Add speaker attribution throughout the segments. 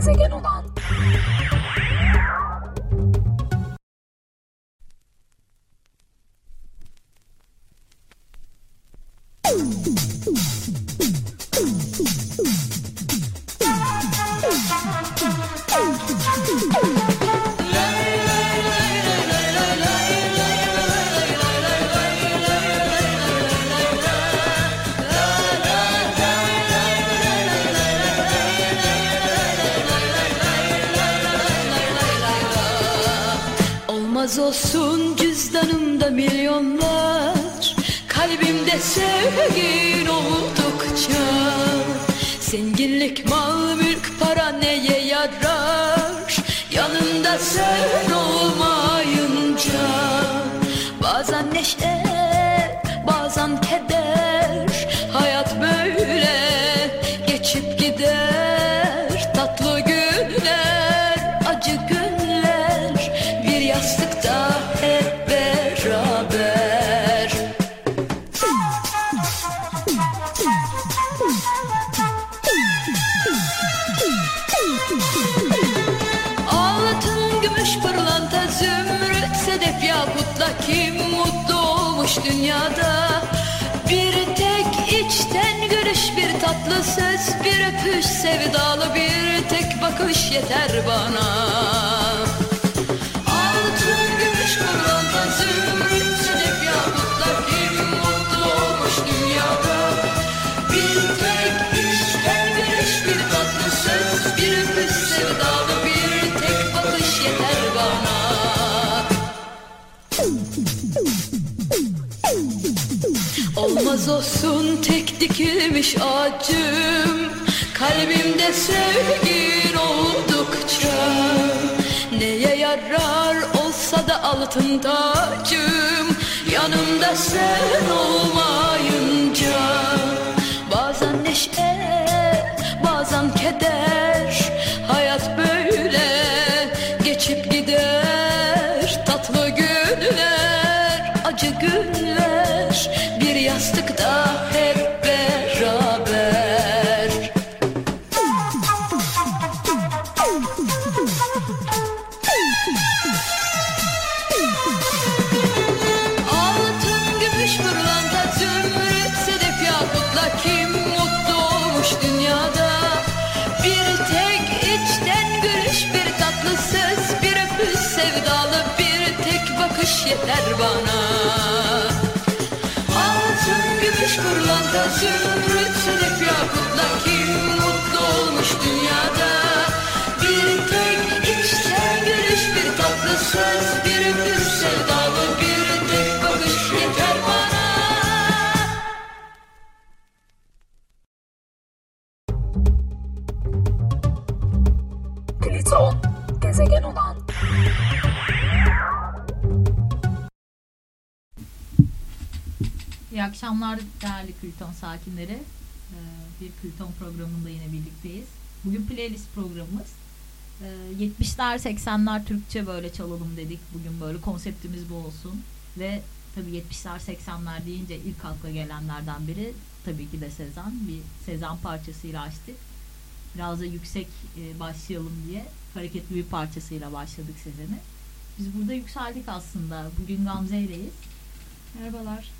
Speaker 1: gezegen olan
Speaker 2: Olmaz
Speaker 3: sakinleri. Ee, Bir Külton programında yine birlikteyiz. Bugün playlist programımız. Ee, 70'ler 80'ler Türkçe böyle çalalım dedik. Bugün böyle konseptimiz bu olsun. Ve tabii 70'ler 80'ler deyince ilk akla gelenlerden biri tabii ki de Sezen. Bir Sezen parçasıyla açtık. Biraz da yüksek e, başlayalım diye hareketli bir parçasıyla başladık Sezen'i. Biz burada yükseldik aslında. Bugün Gamze ileyiz. Merhabalar.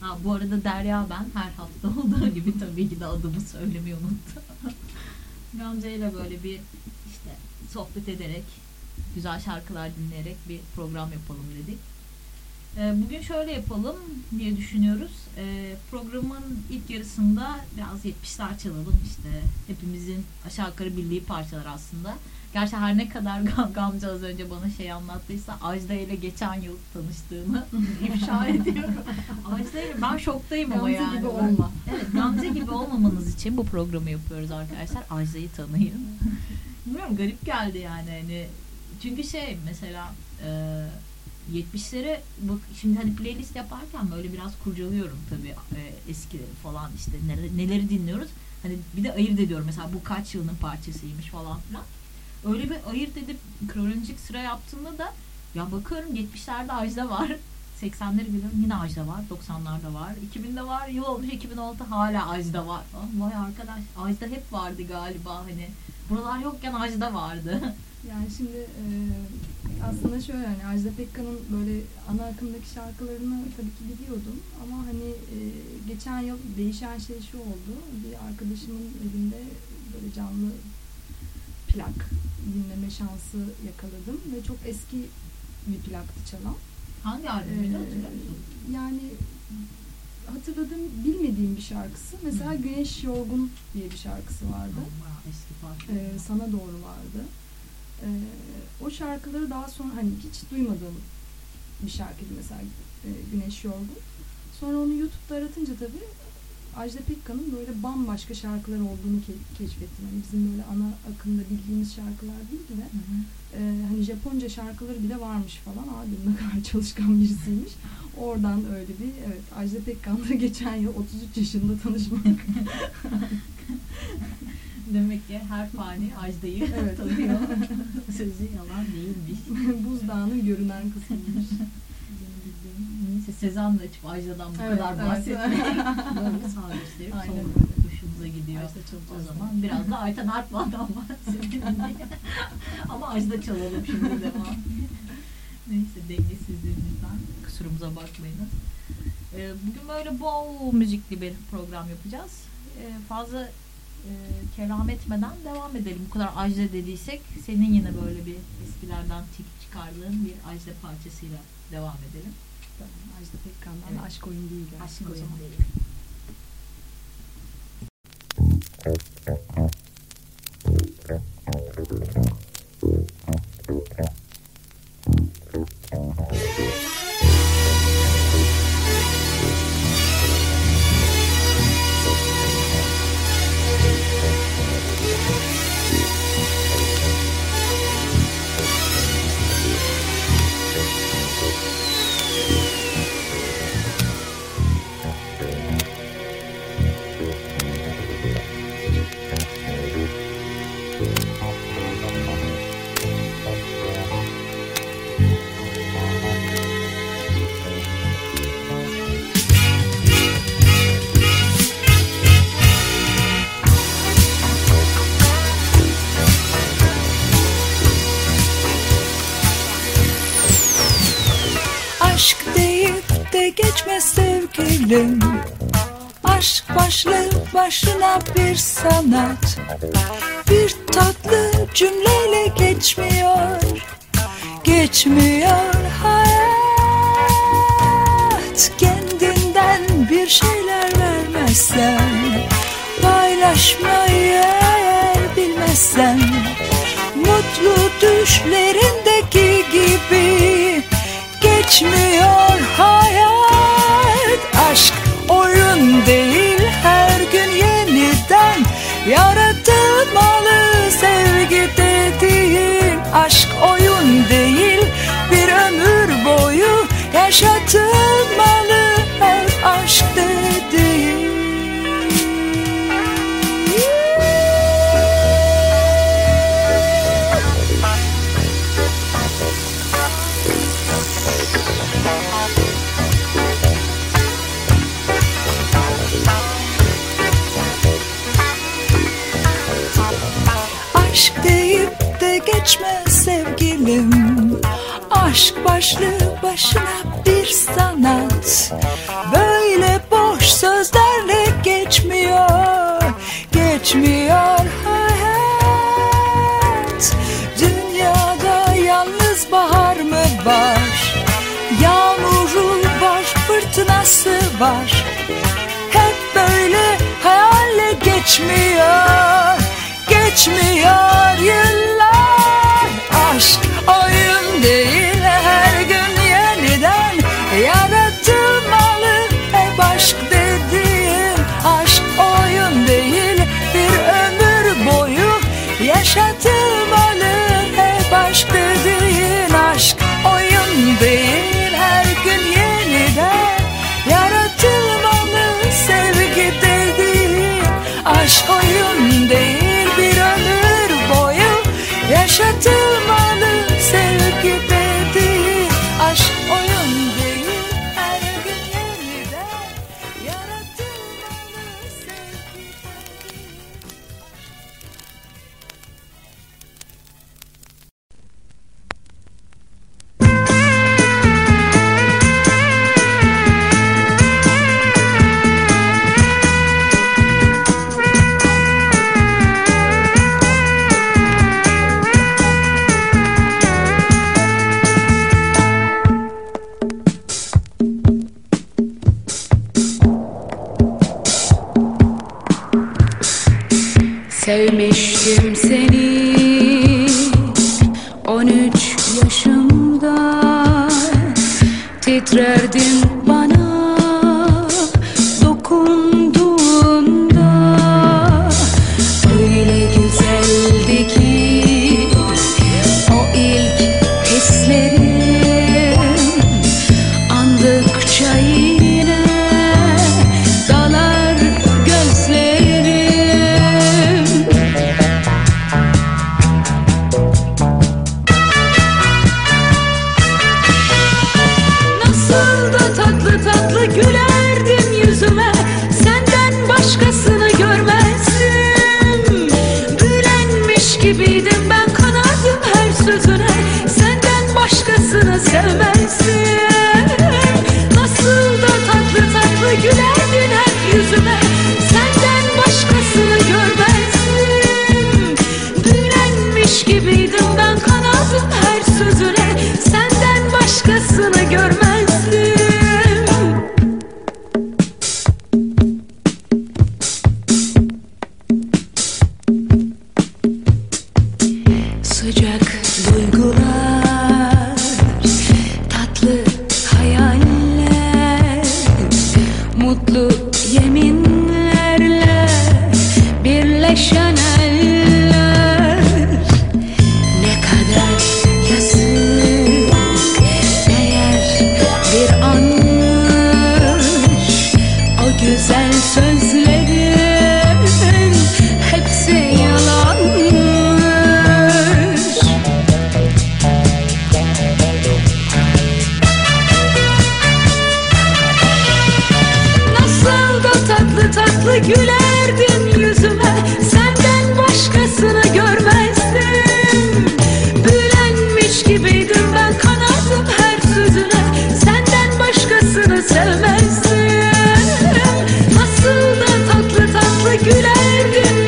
Speaker 3: Ha, bu arada Derya ben her hafta olduğu gibi tabii ki de adımı söylemeyi unuttum. Gamze ile böyle bir işte sohbet ederek, güzel şarkılar dinleyerek bir program yapalım dedik. Ee, bugün şöyle yapalım diye düşünüyoruz. Ee, programın ilk yarısında biraz 70'ler çalalım işte. Hepimizin aşağı yukarı bildiği parçalar aslında. Gerçi her ne kadar Gam- Gamze az önce bana şey anlattıysa Ajda ile geçen yıl tanıştığını ifşa ediyorum. Ajda ile ben şoktayım ama
Speaker 4: Gamze
Speaker 3: yani.
Speaker 4: gibi olma.
Speaker 3: Evet Gamze gibi olmamanız için bu programı yapıyoruz arkadaşlar. Ajda'yı tanıyın. Bilmiyorum garip geldi yani hani. Çünkü şey mesela e, 70'lere bak şimdi hani playlist yaparken böyle biraz kurcalıyorum tabii e, eskileri falan işte neler, neleri dinliyoruz. Hani bir de ayırt ediyorum mesela bu kaç yılının parçasıymış falan filan. Öyle bir ayırt edip kronolojik sıra yaptığımda da ya bakıyorum 70'lerde Ajda var. 80'leri biliyorum yine Ajda var. 90'larda var. 2000'de var. Yıl olmuş 2016 hala Ajda var. falan. Vay arkadaş Ajda hep vardı galiba hani. Buralar yokken Ajda vardı.
Speaker 4: Yani şimdi e, aslında şöyle hani Ajda Pekkan'ın böyle ana akımdaki şarkılarını tabii ki biliyordum ama hani e, geçen yıl değişen şey şu oldu. Bir arkadaşımın evinde böyle canlı plak dinleme şansı yakaladım ve çok eski bir plaktı çalan.
Speaker 3: Hangi albümüydü
Speaker 4: Ee, yani hatırladığım bilmediğim bir şarkısı. Mesela
Speaker 3: Hı.
Speaker 4: Güneş Yorgun diye bir şarkısı vardı.
Speaker 3: Bayağı eski parça.
Speaker 4: Ee, sana doğru vardı. Ee, o şarkıları daha sonra hani hiç duymadığım bir şarkıydı mesela e, Güneş Yorgun. Sonra onu YouTube'da aratınca tabii Ajda Pekkan'ın böyle bambaşka şarkılar olduğunu ke- keşfettim. Hani bizim böyle ana akımda bildiğimiz şarkılar değil de
Speaker 3: Hı hı.
Speaker 4: e, hani Japonca şarkıları bile varmış falan. Abi ne kadar çalışkan birisiymiş. Oradan öyle bir evet Ajda Pekkan'la geçen yıl 33 yaşında tanışmak.
Speaker 3: Demek ki her fani Ajda'yı
Speaker 4: Evet.
Speaker 3: tanıyor. Sözü yalan değilmiş.
Speaker 4: Buzdağının görünen kısmıymış.
Speaker 3: Neyse Sezen de açıp Ajda'dan bu
Speaker 4: Evet,
Speaker 3: kadar
Speaker 4: evet.
Speaker 3: bahsetmeyi böyle sağ gösterip
Speaker 4: Aynen öyle.
Speaker 3: hoşumuza gidiyor.
Speaker 4: Ajda.
Speaker 3: O zaman biraz da Ayten Artman'dan bahsedelim. Ama Ajda çalalım şimdi devam. Neyse dengesizliğimizden kusurumuza bakmayınız. Ee, bugün böyle bol müzikli bir program yapacağız. Ee, fazla e, kelam etmeden devam edelim. Bu kadar Ajda dediysek senin yine böyle bir eskilerden tik çıkardığın bir Ajda parçasıyla devam edelim.
Speaker 4: Tamam, Ajda Pekkan'dan
Speaker 3: evet.
Speaker 4: Aşk Oyun Değil.
Speaker 3: Aşk Oyun
Speaker 5: Aşk deyip de geçme sevgilim. Aşk başlı başına bir sanat. Bir tatlı cümleyle geçmiyor. Geçmiyor hayat. Kendinden bir şeyler vermezsen Paylaşmayı eğer bilmezsen Mutlu düşlerindeki gibi Geçmiyor hayat. Aşk oyun değil. Her gün yeniden Yaratılmalı sevgi dediğin Aşk oyun değil. Bir ömür boyu Yaşatılmalı her aşk dediğin geçme sevgilim. Aşk başlı başına bir sanat. Böyle boş sözlerle geçmiyor Geçmiyor hayat. Dünyada yalnız bahar mı var? Yağmuru var fırtınası var. Hep böyle hayalle geçmiyor Geçmiyor yıllar oyun değil bir ömür boyu Yaşatılmalı
Speaker 3: did.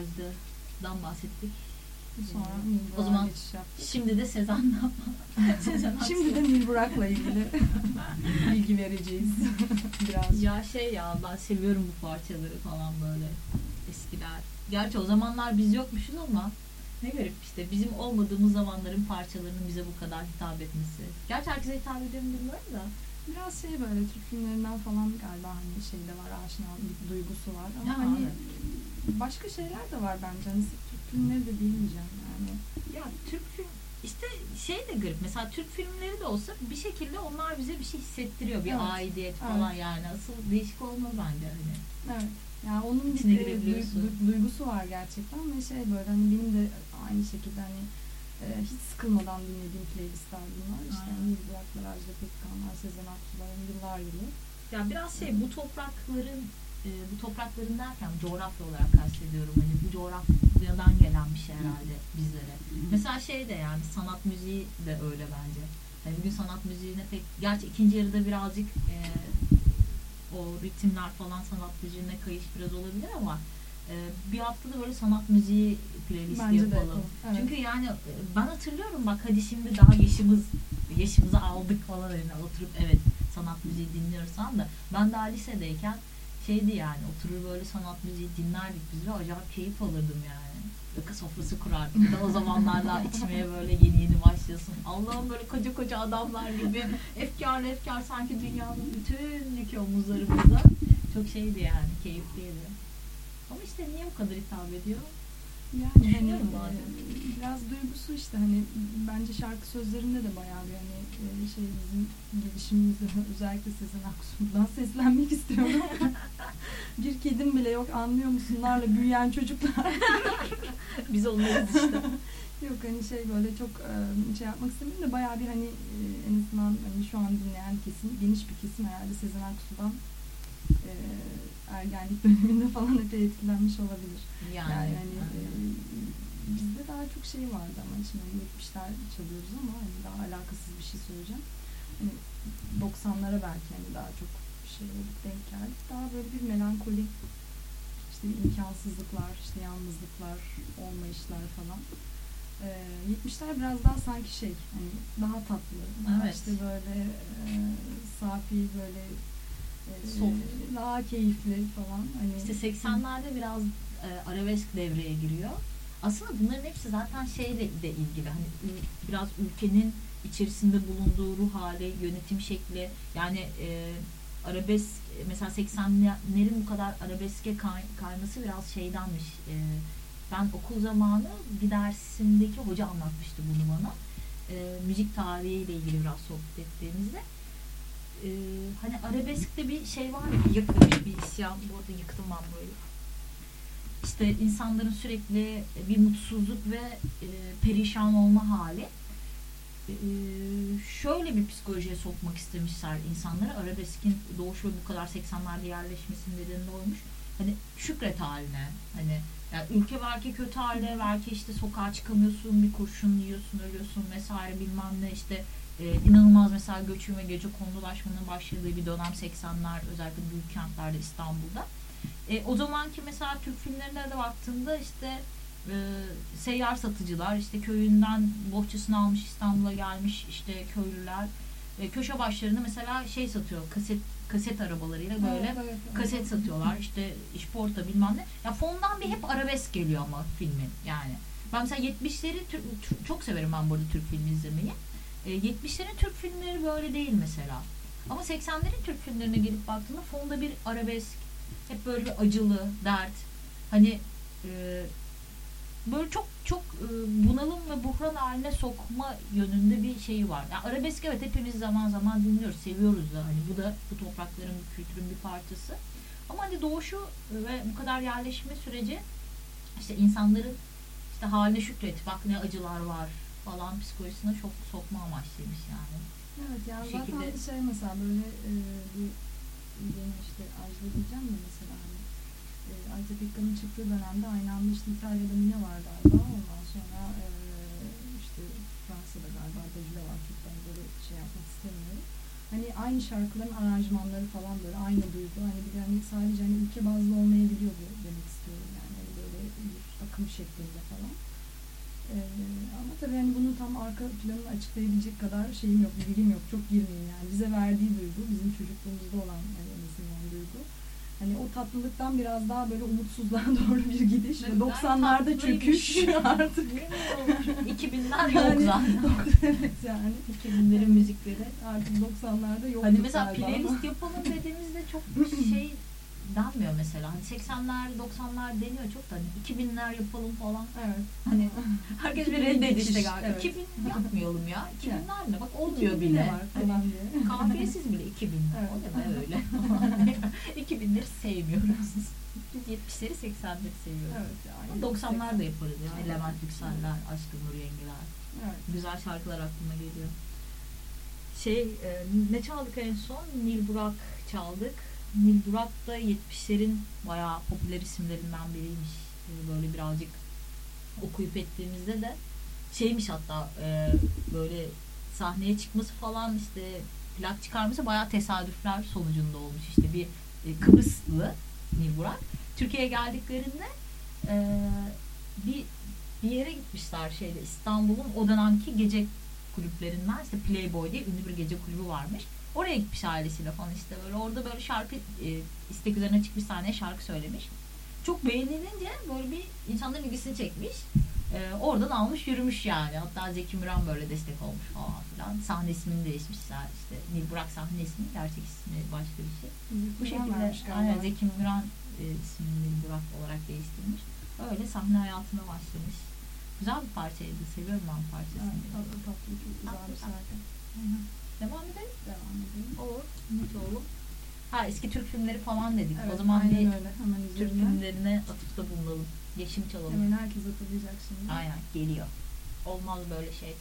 Speaker 3: Ajda'dan bahsettik.
Speaker 4: Sonra
Speaker 3: O zaman-
Speaker 4: geçiş yaptık.
Speaker 3: Şimdi de Sezen'den Sezen Aksu.
Speaker 4: Şimdi de Nil Burak'la ilgili bilgi vereceğiz. Biraz.
Speaker 3: Ya şey ya ben seviyorum bu parçaları falan böyle eskiler. Gerçi o zamanlar biz yokmuşuz ama ne garip işte bizim olmadığımız zamanların parçalarının bize bu kadar hitap etmesi. Gerçi herkese hitap ediyor mu bilmiyorum da.
Speaker 4: Biraz şey böyle Türk filmlerinden falan galiba hani şeyde var aşinalık duygusu var ama
Speaker 3: Ya,
Speaker 4: hani
Speaker 3: evet.
Speaker 4: Başka şeyler de var bence. Hani Türk filmleri de diyemeyeceğim yani.
Speaker 3: Ya Türk film işte şey de garip mesela Türk filmleri de olsa bir şekilde onlar bize bir şey hissettiriyor bir
Speaker 4: Evet.
Speaker 3: aidiyet falan yani asıl değişik olmaz bence hani.
Speaker 4: Evet. Yani onun
Speaker 3: İçine
Speaker 4: bir e,
Speaker 3: girebiliyorsun.
Speaker 4: du- du- duygusu var gerçekten ve şey böyle hani benim de aynı şekilde hani e, hiç sıkılmadan dinlediğim playlistler bunlar. İşte
Speaker 3: Aynen.
Speaker 4: hani Buraklar, Ajda Pekkanlar, Sezen Aksu'ların yıllar yılı.
Speaker 3: Ya biraz şey bu toprakların e, bu toprakların derken coğrafya olarak kastediyorum. Hani bu coğrafyadan gelen bir şey herhalde bizlere. Mesela şey de yani sanat müziği de öyle bence. Hani bugün sanat müziğine pek gerçi ikinci yarıda birazcık e, o ritimler falan sanat müziğine kayış biraz olabilir ama e, bir haftada böyle sanat müziği playlisti
Speaker 4: Bence de
Speaker 3: yapalım.
Speaker 4: yapalım. Evet.
Speaker 3: Çünkü yani e, ben hatırlıyorum bak hadi şimdi daha yaşımız yaşımızı aldık falan hani oturup evet sanat müziği dinliyoruz falan da ben daha lisedeyken şeydi yani oturur böyle sanat müziği dinlerdik biz ve acayip keyif alırdım yani. rakı sofrası kurardık. De o zamanlar daha içmeye böyle yeni yeni başlıyorsun. Allah'ım böyle koca koca adamlar gibi efkar efkar sanki dünyanın bütün yükü omuzlarımızda. Çok şeydi yani keyifliydi. Ama işte niye bu kadar hitap ediyor?
Speaker 4: Yani hani biraz duygusu işte hani bence şarkı sözlerinde de bayağı bir hani e, şey bizim gelişimimizde özellikle Sezen Aksu'dan seslenmek istiyorum. bir kedim bile yok anlıyor musunlarla büyüyen çocuklar.
Speaker 3: Biz onlarız işte.
Speaker 4: yok hani şey böyle çok e, şey yapmak istemiyorum da bayağı bir hani en azından hani şu an dinleyen kesim geniş bir kesim herhalde Sezen Aksu'dan e, ergenlik döneminde falan epey etkilenmiş olabilir.
Speaker 3: Yani,
Speaker 4: Yani, hani e, bizde daha çok şey vardı ama şimdi hani 70'ler çalıyoruz ama hani daha alakasız bir şey söyleyeceğim. Hani 90'lara belki hani daha çok şey olduk denk geldik. Daha böyle bir melankoli işte imkansızlıklar, işte yalnızlıklar, olmayışlar falan. Ee, 70'ler biraz daha sanki şey hani daha tatlı, daha
Speaker 3: Evet.
Speaker 4: işte böyle e, safi böyle
Speaker 3: Soft.
Speaker 4: daha keyifli falan hani
Speaker 3: İşte 80'lerde biraz e, arabesk devreye giriyor. Aslında bunların hepsi zaten şeyle de ilgili. Hani biraz ülkenin içerisinde bulunduğu ruh hali, yönetim şekli. Yani e, arabesk mesela 80'lerin bu kadar arabeske kay, kayması biraz şeydenmiş. E, ben okul zamanı bir dersindeki hoca anlatmıştı bunu bana. E, müzik tarihiyle ilgili biraz sohbet ettiğimizde. E, hani arabeskte bir şey var ya, yakılmış bir isyan. Bu arada yıktım ben böyle. İşte insanların sürekli bir mutsuzluk ve e, perişan olma hali. E, şöyle bir psikolojiye sokmak istemişler insanları. Arabeskin doğuş ve bu kadar 80'lerde yerleşmesinin nedeni de oymuş. Hani şükret haline. Hani yani ülke belki kötü halde, belki işte sokağa çıkamıyorsun, bir kurşun yiyorsun, ölüyorsun vesaire bilmem ne işte e, inanılmaz mesela göçün ve gece kondulaşmanın başladığı bir dönem 80'ler özellikle büyük kentlerde İstanbul'da. E, o zamanki mesela Türk filmlerine de baktığında işte e, seyyar satıcılar işte köyünden bohçasını almış İstanbul'a gelmiş işte köylüler e, köşe başlarında mesela şey satıyor kaset kaset arabalarıyla böyle
Speaker 4: Evet, evet, evet.
Speaker 3: kaset satıyorlar işte işporta bilmem ne. Ya fondan bir hep arabesk geliyor ama filmin yani. Ben mesela 70'leri Türk- Türk- çok severim ben burada Türk filmi izlemeyi. E, 70'lerin Türk filmleri böyle değil mesela. Ama 80'lerin Türk filmlerine gelip baktığında fonda bir arabesk, hep böyle bir acılı, dert. Hani e, böyle çok çok e, bunalım ve buhran haline sokma yönünde bir şeyi var. Yani arabesk evet hepimiz zaman zaman dinliyoruz, seviyoruz da hani bu da bu toprakların, kültürün bir parçası. Ama hani doğuşu ve bu kadar yerleşme süreci işte insanların işte haline şükret, bak ne acılar var falan psikolojisine çok sokma amaçlıymış yani.
Speaker 4: Evet yani
Speaker 3: Bu
Speaker 4: zaten
Speaker 3: şekilde-
Speaker 4: şey mesela böyle e, bu yeni işte Ajda diyeceğim de mesela hani e, Ajda Pekkan'ın çıktığı dönemde aynı anda işte İtalya'da Mine var galiba ondan sonra e, işte Fransa'da galiba Dajile var çok ben böyle şey yapmak istemiyorum. Hani aynı şarkıların aranjmanları falan böyle aynı duygu hani bir hani sadece hani ülke bazlı olmayabiliyor bu demek istiyorum yani hani böyle bir akım şeklinde falan. Ee, ama tabii hani bunun tam arka planını açıklayabilecek kadar şeyim yok, bilgim yok. Çok girmeyeyim yani. Bize verdiği duygu, bizim çocukluğumuzda olan yani en azından duygu. Hani o tatlılıktan biraz daha böyle umutsuzluğa doğru bir gidiş.
Speaker 3: Evet,
Speaker 4: 90'larda çöküş artık.
Speaker 3: 2000'ler yok
Speaker 4: Yani-
Speaker 3: zaten.
Speaker 4: evet yani.
Speaker 3: 2000'lerin müzikleri.
Speaker 4: Artık 90'larda yok.
Speaker 3: Hani mesela playlist
Speaker 4: ama.
Speaker 3: yapalım dediğimizde çok şey denmiyor mesela. Hani 80'ler 90'lar deniyor çok da hani 2000'ler yapalım falan.
Speaker 4: Evet.
Speaker 3: Hani herkes bir
Speaker 4: 2000 geçiş,
Speaker 3: işte galiba.
Speaker 4: evet.
Speaker 3: 2000 yapmayalım ya. 2000'ler ne? Bak
Speaker 4: 2000
Speaker 3: olmuyor bile.
Speaker 4: var
Speaker 3: Hani kafiyesiz bile 2000'ler. O ne öyle. 2000'leri sevmiyoruz. Biz 70'leri 80'leri seviyoruz.
Speaker 4: Evet. yani.
Speaker 3: Ama 90'lar da yaparız ya. Levent Yükseller, Aşkın Nur Yengiler.
Speaker 4: Evet.
Speaker 3: Güzel şarkılar aklıma geliyor. Şey, e, ne çaldık en son? Nil Burak çaldık. Nil Burak da 70'lerin bayağı popüler isimlerinden biriymiş. E, böyle birazcık okuyup ettiğimizde de şeymiş hatta e, böyle sahneye çıkması falan işte plak çıkarması bayağı tesadüfler sonucunda olmuş. İşte bir e, Kıbrıslı Nil Burak. Türkiye'ye geldiklerinde e, bir bir yere gitmişler şeyde İstanbul'un o dönemki gece kulüplerinden işte Playboy diye ünlü bir gece kulübü varmış. Oraya gitmiş ailesiyle falan işte böyle orada böyle şarkı e, istek üzerine çıkmış sahneye şarkı söylemiş.
Speaker 6: Çok beğenilince böyle bir insanların ilgisini çekmiş. E, oradan almış yürümüş yani. Hatta Zeki Müren böyle destek olmuş falan filan. Sahne ismini değişmiş işte. Nil Burak sahne ismi, gerçek ismi başka bir şey. Bu şekilde aynen, Zeki Müren e, ismini Nil Burak olarak değiştirmiş. Öyle sahne hayatına başlamış. Güzel bir parçaydı. Seviyorum ben parçasını.
Speaker 4: Evet, tatlı tatlı. Güzel bir şarkı.
Speaker 6: Devam edelim.
Speaker 4: Devam edelim.
Speaker 6: Olur. Net oğlum. Ha eski Türk filmleri falan dedik.
Speaker 4: Evet,
Speaker 6: o zaman bir
Speaker 4: öyle. Hemen
Speaker 6: Türk
Speaker 4: üzerine.
Speaker 6: filmlerine atıfta bulunalım. Yeşim çalalım.
Speaker 4: Hemen herkes atabilecek şimdi.
Speaker 6: Aynen geliyor. Olmaz böyle şey.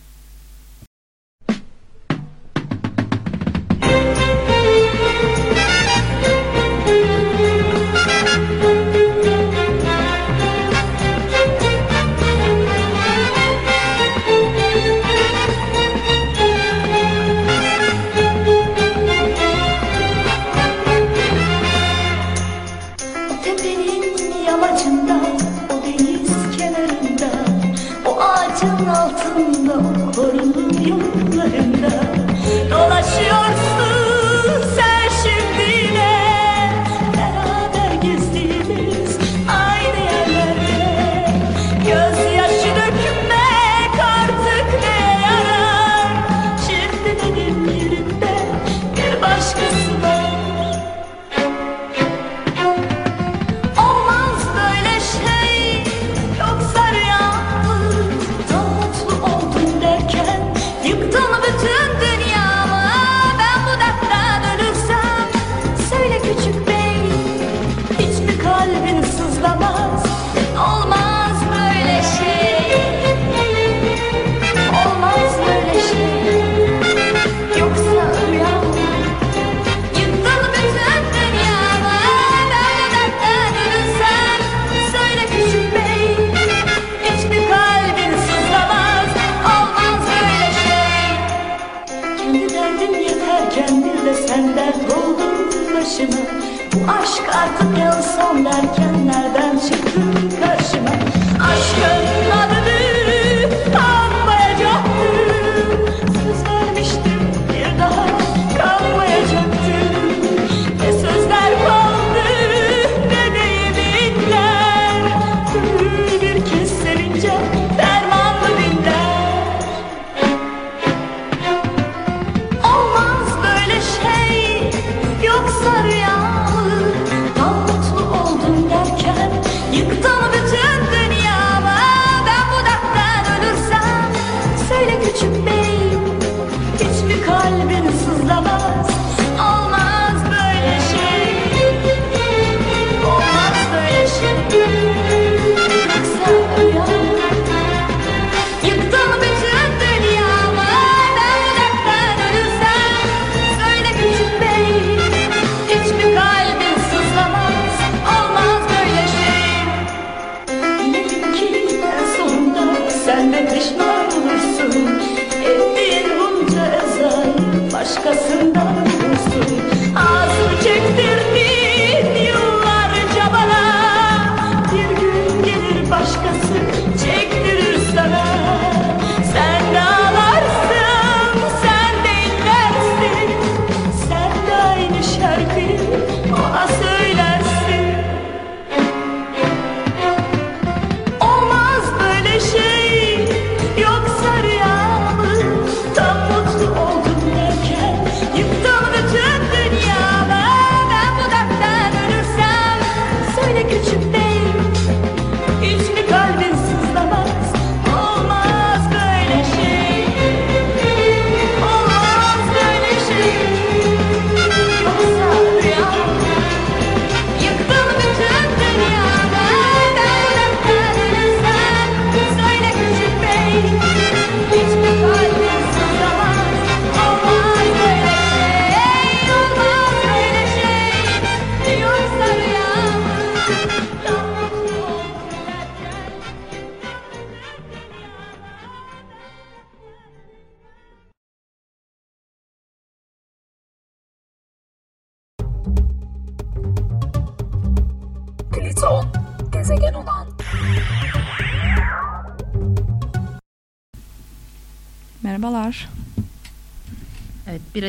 Speaker 7: derken nereden
Speaker 6: çıktı?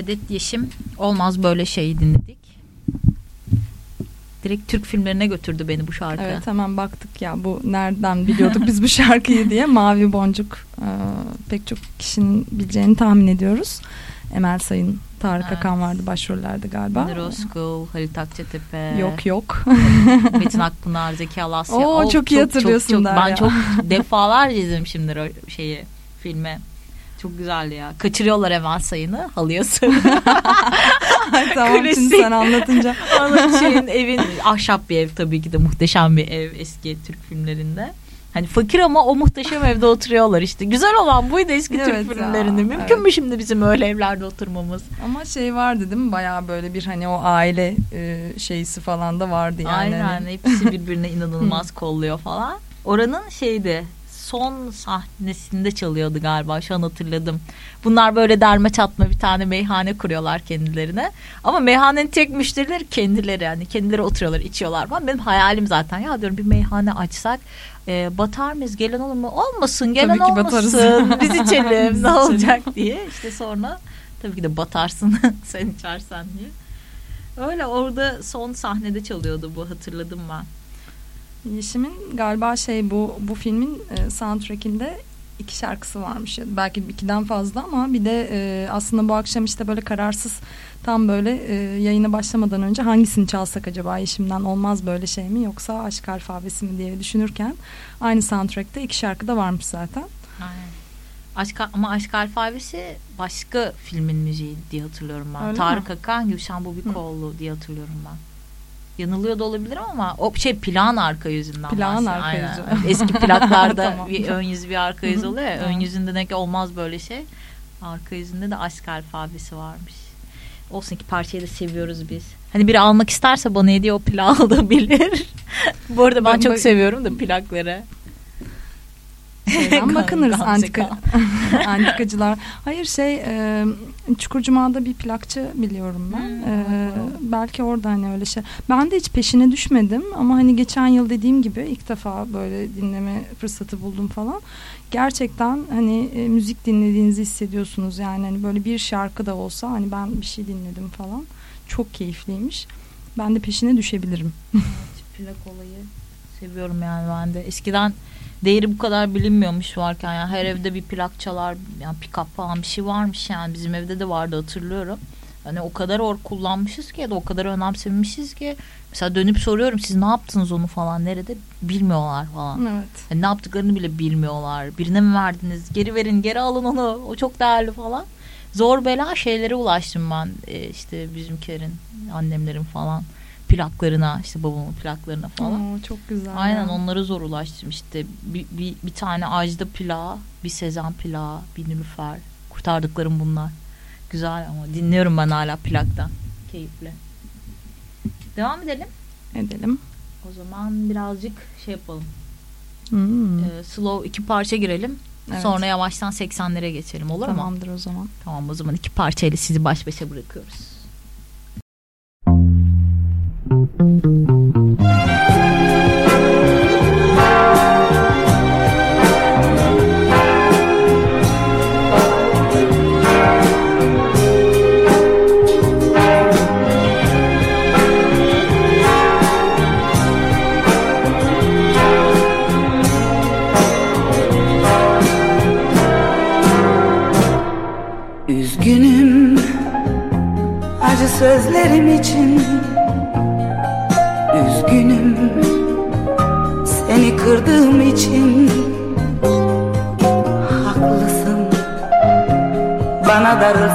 Speaker 6: Cevdet Yeşim Olmaz Böyle Şeyi dinledik.
Speaker 3: Direkt Türk filmlerine götürdü beni bu şarkı.
Speaker 4: Evet hemen baktık ya bu nereden biliyorduk biz bu şarkıyı diye. Mavi Boncuk e, pek çok kişinin bileceğini tahmin ediyoruz. Emel Sayın, Tarık
Speaker 3: evet.
Speaker 4: Akan vardı başrollerde galiba.
Speaker 3: Münir Özkul, Halit Akçatepe.
Speaker 4: Yok yok.
Speaker 3: Metin Akpınar, Zeki Alasya.
Speaker 4: Oo,
Speaker 3: oh,
Speaker 4: çok, çok iyi hatırlıyorsun
Speaker 3: çok,
Speaker 4: çok,
Speaker 3: Ben ya. çok defalarca izlemişimdir o şeyi, filmi. Çok güzeldi ya. Kaçırıyorlar Emel Sayın'ı, halıya sığınıyor.
Speaker 4: tamam şimdi
Speaker 3: Klasik.
Speaker 4: sen anlatınca.
Speaker 3: Şeyin evin ahşap bir ev tabii ki de muhteşem bir ev eski Türk filmlerinde. Hani fakir ama o muhteşem evde oturuyorlar işte. Güzel olan buydu eski
Speaker 4: Evet
Speaker 3: Türk filmlerinde. Mümkün
Speaker 4: evet.
Speaker 3: mü şimdi bizim öyle evlerde oturmamız?
Speaker 4: Ama şey vardı değil mi? Bayağı böyle bir hani o aile e, şeysi falan da vardı yani.
Speaker 3: Aynen
Speaker 4: Hani-
Speaker 3: hepsi birbirine inanılmaz kolluyor falan. Oranın şeydi son sahnesinde çalıyordu galiba şu an hatırladım. Bunlar böyle derme çatma bir tane meyhane kuruyorlar kendilerine. Ama meyhanenin tek müşterileri kendileri yani kendileri oturuyorlar içiyorlar falan. Benim hayalim zaten ya diyorum bir meyhane açsak e, batar mıyız gelen olur mu? Olmasın gelen
Speaker 4: Tabii ki
Speaker 3: olmasın biz içelim ne olacak diye işte sonra tabii ki de batarsın sen içersen diye. Öyle orada son sahnede çalıyordu bu hatırladım ben.
Speaker 4: Yeşim'in galiba şey bu bu filmin e, soundtrack'inde iki şarkısı varmış. Belki ikiden fazla ama bir de e, aslında bu akşam işte böyle kararsız tam böyle e, yayına başlamadan önce hangisini çalsak acaba Yeşim'den olmaz böyle şey mi yoksa Aşk Alfabesi mi diye düşünürken aynı soundtrack'te iki şarkı da varmış zaten.
Speaker 3: Aynen. Aşk, ama Aşk Alfabesi başka filmin müziği diye hatırlıyorum ben.
Speaker 4: Öyle
Speaker 3: Tarık
Speaker 4: mi?
Speaker 3: Akan, Gülşen Bubikoğlu diye hatırlıyorum ben. Yanılıyor da olabilirim ama o şey plan arka yüzünden.
Speaker 4: Plan
Speaker 3: bahsediyorum.
Speaker 4: arka yüzü.
Speaker 3: Eski plaklarda
Speaker 4: Tamam.
Speaker 3: bir ön yüz bir arka yüz oluyor ya. Ön yüzünde demek ki olmaz böyle şey. Arka yüzünde de Aşk Alfabesi varmış. Olsun ki parçayı da seviyoruz biz. Hani biri almak isterse bana hediye o plağı alabilir. Bu arada ben
Speaker 4: Ben
Speaker 3: çok
Speaker 4: bak-
Speaker 3: seviyorum da plakları.
Speaker 4: Bakınırız antika, antikacılar. Hayır şey e, Çukurcuma'da bir plakçı biliyorum ben.
Speaker 3: Hmm,
Speaker 4: E, belki orada hani öyle şey. Ben de hiç peşine düşmedim ama hani geçen yıl dediğim gibi ilk defa böyle dinleme fırsatı buldum falan. Gerçekten hani e, müzik dinlediğinizi hissediyorsunuz yani hani böyle bir şarkı da olsa hani ben bir şey dinledim falan. Çok keyifliymiş. Ben de peşine düşebilirim.
Speaker 3: plak olayı seviyorum yani ben de. Eskiden değeri bu kadar bilinmiyormuş varken yani her evde bir plak çalar yani pick-up falan bir şey varmış yani bizim evde de vardı hatırlıyorum. Hani o kadar or kullanmışız ki ya da o kadar önemsemişiz ki mesela dönüp soruyorum siz ne yaptınız onu falan nerede bilmiyorlar falan.
Speaker 4: Evet.
Speaker 3: Yani ne yaptıklarını bile bilmiyorlar. Birine mi verdiniz? Geri verin, geri alın onu. O çok değerli falan. Zor bela şeylere ulaştım ben. Ee, işte bizimkilerin, annemlerin falan plaklarına, işte babamın plaklarına falan.
Speaker 4: Oo, çok güzel.
Speaker 3: Aynen
Speaker 4: ya.
Speaker 3: onlara zor ulaştım işte. Bir, bir, bir tane Ajda plağı, bir Sezen plağı, bir Nilüfer. Kurtardıklarım bunlar. Güzel ama dinliyorum ben hala plaktan. Keyifli. Devam edelim.
Speaker 4: Edelim.
Speaker 3: O zaman birazcık şey yapalım.
Speaker 4: Hmm.
Speaker 3: Ee, slow iki parça girelim.
Speaker 4: Evet.
Speaker 3: Sonra yavaştan 80'lere geçelim olur mu?
Speaker 4: Tamamdır o zaman.
Speaker 3: Tamam o zaman iki parçayla sizi baş başa bırakıyoruz.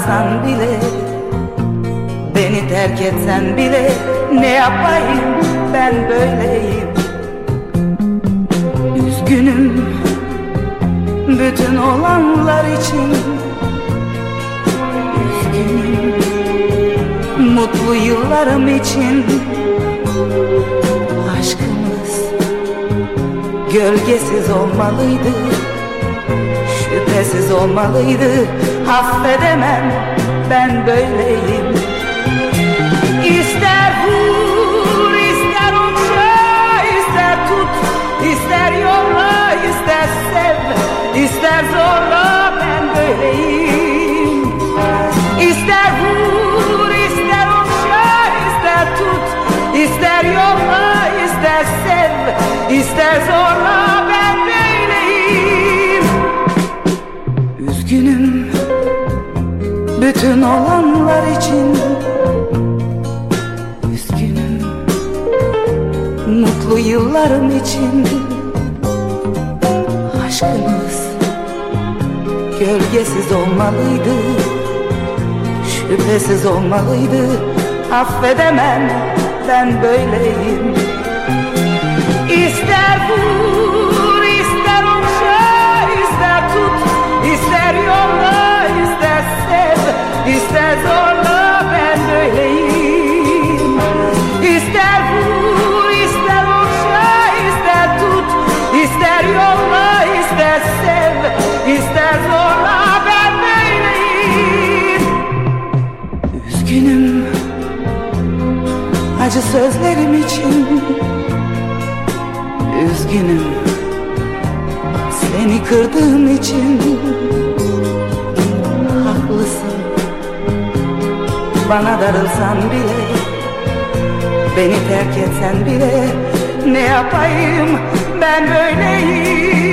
Speaker 8: Darılsan bile Beni terk etsen bile ne yapayım ben böyleyim? Üzgünüm bütün olanlar için. Üzgünüm mutlu yıllarım için. Aşkımız gölgesiz olmalıydı Şüphesiz olmalıydı Affedemem ben böyleyim. İster vur ister uça ister tut ister yolla ister sev ister zorla ben böyleyim. İster vur ister uça ister tut ister yolla
Speaker 9: ister sev ister zorla Bütün olanlar için Üzgünüm. Mutlu yıllarım için Aşkımız Gölgesiz olmalıydı Şüphesiz olmalıydı. Affedemem ben böyleyim. İster bu İster zorla ben böyleyim. İster vur, ister okşa, ister tut. İster yolla, ister sev, ister zorla ben böyleyim. Üzgünüm. Acı sözlerim için. Üzgünüm. Seni kırdığım için. Bana darılsan bile Beni terk etsen bile Ne yapayım? Ben böyleyim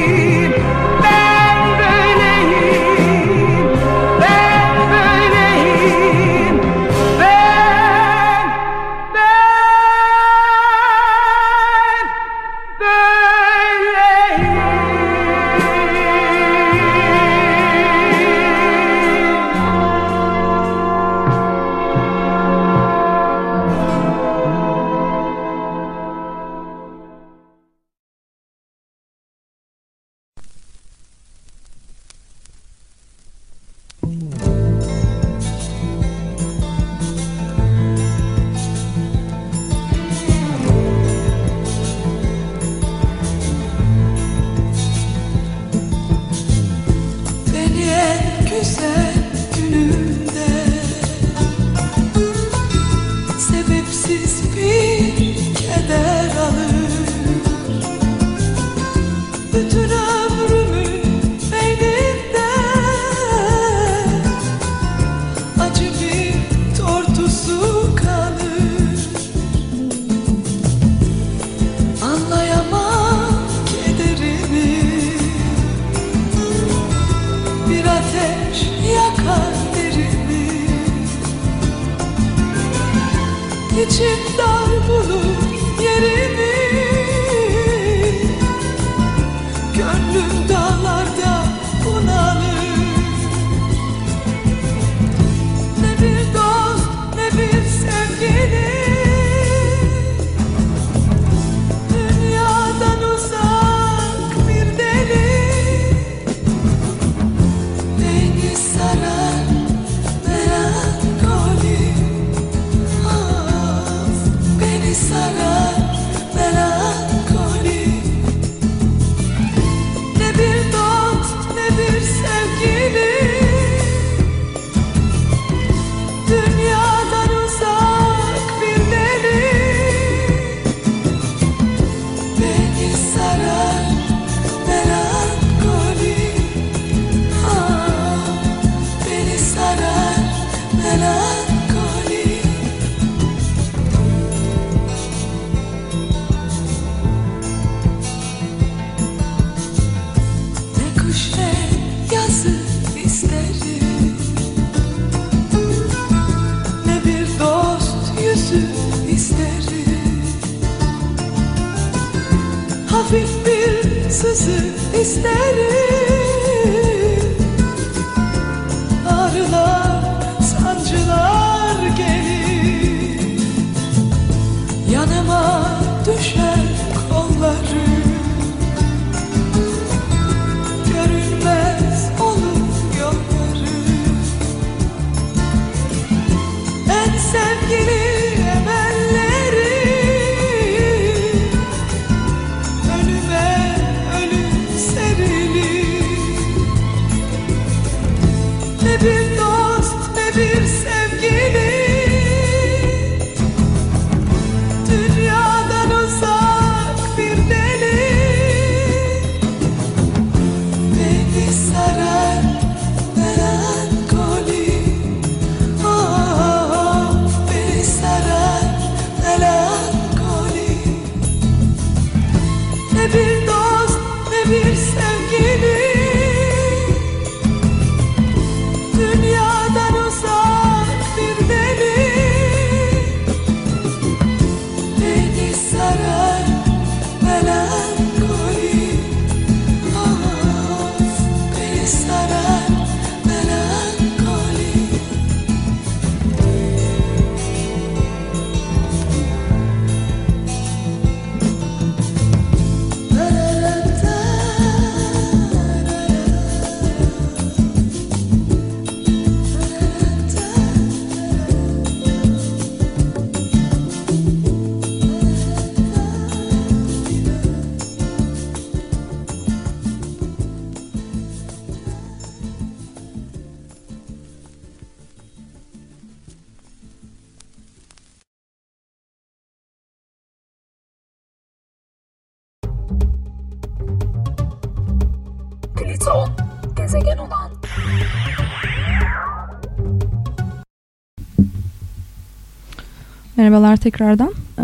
Speaker 4: Merhabalar tekrardan. Ee,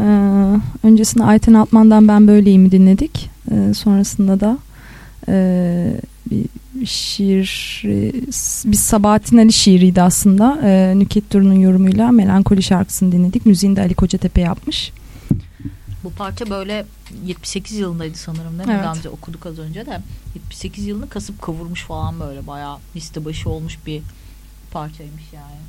Speaker 4: öncesinde Ayten Altman'dan Ben Böyleyim'i dinledik. Ee, sonrasında da e, bir şiir, bir Sabahattin Ali şiiriydi aslında. Ee, Nüket Duru'nun yorumuyla Melankoli şarkısını dinledik. Müziğini de Ali Kocatepe yapmış.
Speaker 3: Bu parça böyle 78 yılındaydı sanırım değil mi
Speaker 4: Evet.
Speaker 3: Gamze okuduk az önce de 78 yılını kasıp kavurmuş falan böyle bayağı liste başı olmuş bir parçaymış yani.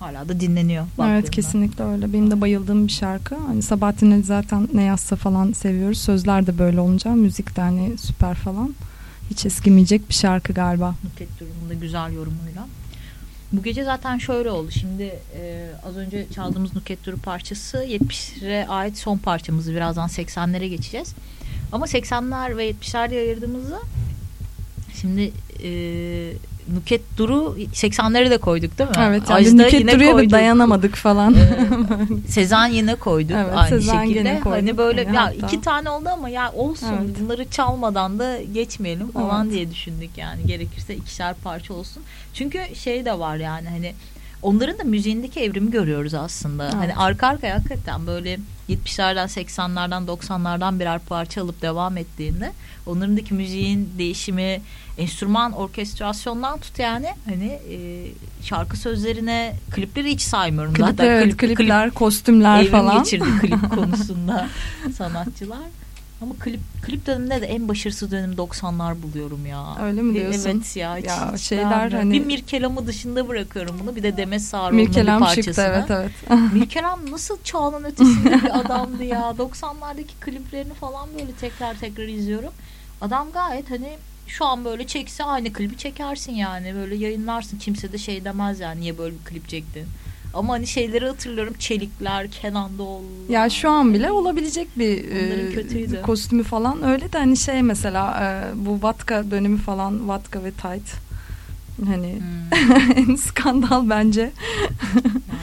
Speaker 3: Hala da dinleniyor.
Speaker 4: Evet kesinlikle öyle. Benim de bayıldığım bir şarkı. Hani Sabahattin Ali zaten ne yazsa falan seviyoruz. Sözler de böyle olunca müzik de hani süper falan. Hiç eskimeyecek bir şarkı galiba.
Speaker 3: Nuket durumunda güzel yorumuyla. Bu gece zaten şöyle oldu. Şimdi e, az önce çaldığımız Nuket Duru parçası 70'lere ait son parçamızı. Birazdan 80'lere geçeceğiz. Ama 80'ler ve 70'ler diye ayırdığımızda şimdi e, Nuket Duru 80'leri de koyduk değil mi?
Speaker 4: Evet yani
Speaker 3: Ajda
Speaker 4: Nüket
Speaker 3: yine
Speaker 4: Duru'ya
Speaker 3: koyduk.
Speaker 4: dayanamadık falan.
Speaker 3: Ee, Sezen yine koyduk
Speaker 4: Evet,
Speaker 3: aynı
Speaker 4: Sezen
Speaker 3: şekilde.
Speaker 4: gene koyduk.
Speaker 3: Hani böyle ya
Speaker 4: hatta-
Speaker 3: iki tane oldu ama ya olsun
Speaker 4: Evet.
Speaker 3: bunları çalmadan da geçmeyelim falan
Speaker 4: Evet.
Speaker 3: diye düşündük yani. Gerekirse ikişer parça olsun. Çünkü şey de var yani hani onların da müziğindeki evrimi görüyoruz aslında.
Speaker 4: Evet.
Speaker 3: Hani arka arkaya hakikaten böyle 70'lerden 80'lerden 90'lardan birer parça alıp devam ettiğinde onlarındaki müziğin değişimi enstrüman orkestrasyondan tut yani hani e, şarkı sözlerine klipleri hiç saymıyorum
Speaker 4: Klip,
Speaker 3: zaten
Speaker 4: evet,
Speaker 3: Klip- klip-
Speaker 4: klipler, kostümler
Speaker 3: evrim
Speaker 4: falan.
Speaker 3: geçirdi klip konusunda sanatçılar. Ama klip klip döneminde de en başarısız dönem 90'lar buluyorum ya.
Speaker 4: Öyle mi diyorsun?
Speaker 3: Evet ya. Hiç,
Speaker 4: Ya
Speaker 3: hiç
Speaker 4: şeyler
Speaker 3: beğenmiyorum.
Speaker 4: hani-
Speaker 3: Bir Mirkelam'ı dışında bırakıyorum bunu. Bir de Demet Sarıoğlu'nun bir parçasını.
Speaker 4: çıktı evet evet.
Speaker 3: Mirkelam nasıl çağının ötesinde bir adamdı ya. 90'lardaki kliplerini falan böyle tekrar tekrar izliyorum. Adam gayet hani şu an böyle çekse aynı klibi çekersin yani. Böyle yayınlarsın. Kimse de şey demez yani niye böyle bir klip çektin. Ama hani şeyleri hatırlıyorum. Çelikler, Kenan Doğulu.
Speaker 4: Ya şu an bile olabilecek bir e, kostümü falan öyle de hani şey mesela e, bu Vatka dönemi falan Vatka ve Tight hani
Speaker 3: Hmm.
Speaker 4: en skandal bence.
Speaker 3: Ya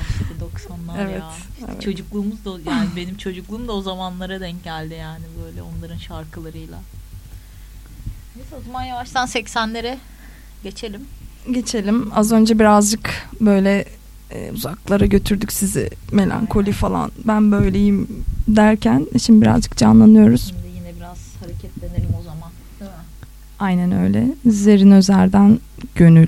Speaker 3: işte 90'lar
Speaker 4: Evet,
Speaker 3: ya. İşte
Speaker 4: evet.
Speaker 3: Çocukluğumuz da yani benim çocukluğum da o zamanlara denk geldi yani böyle onların şarkılarıyla. Neyse o zaman yavaştan 80'lere geçelim.
Speaker 4: Geçelim. Az önce birazcık böyle e, uzaklara götürdük sizi melankoli falan. Ben böyleyim derken şimdi birazcık canlanıyoruz.
Speaker 3: Şimdi yine biraz hareketlenelim o zaman. Değil mi?
Speaker 4: Aynen öyle. Zerrin Özer'den
Speaker 9: Gönül.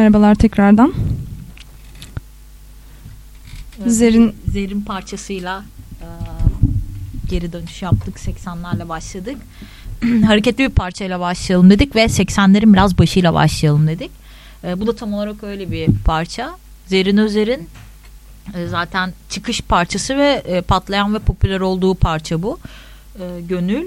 Speaker 4: Merhabalar tekrardan. Zerrin
Speaker 3: Zerrin parçasıyla e, geri dönüş yaptık. 80'lerle başladık. Hareketli bir parçayla başlayalım dedik ve 80'lerin biraz başıyla başlayalım dedik. E, bu da tam olarak öyle bir parça. Zerrin Özer'in e, zaten çıkış parçası ve e, patlayan ve popüler olduğu parça bu. E, Gönül.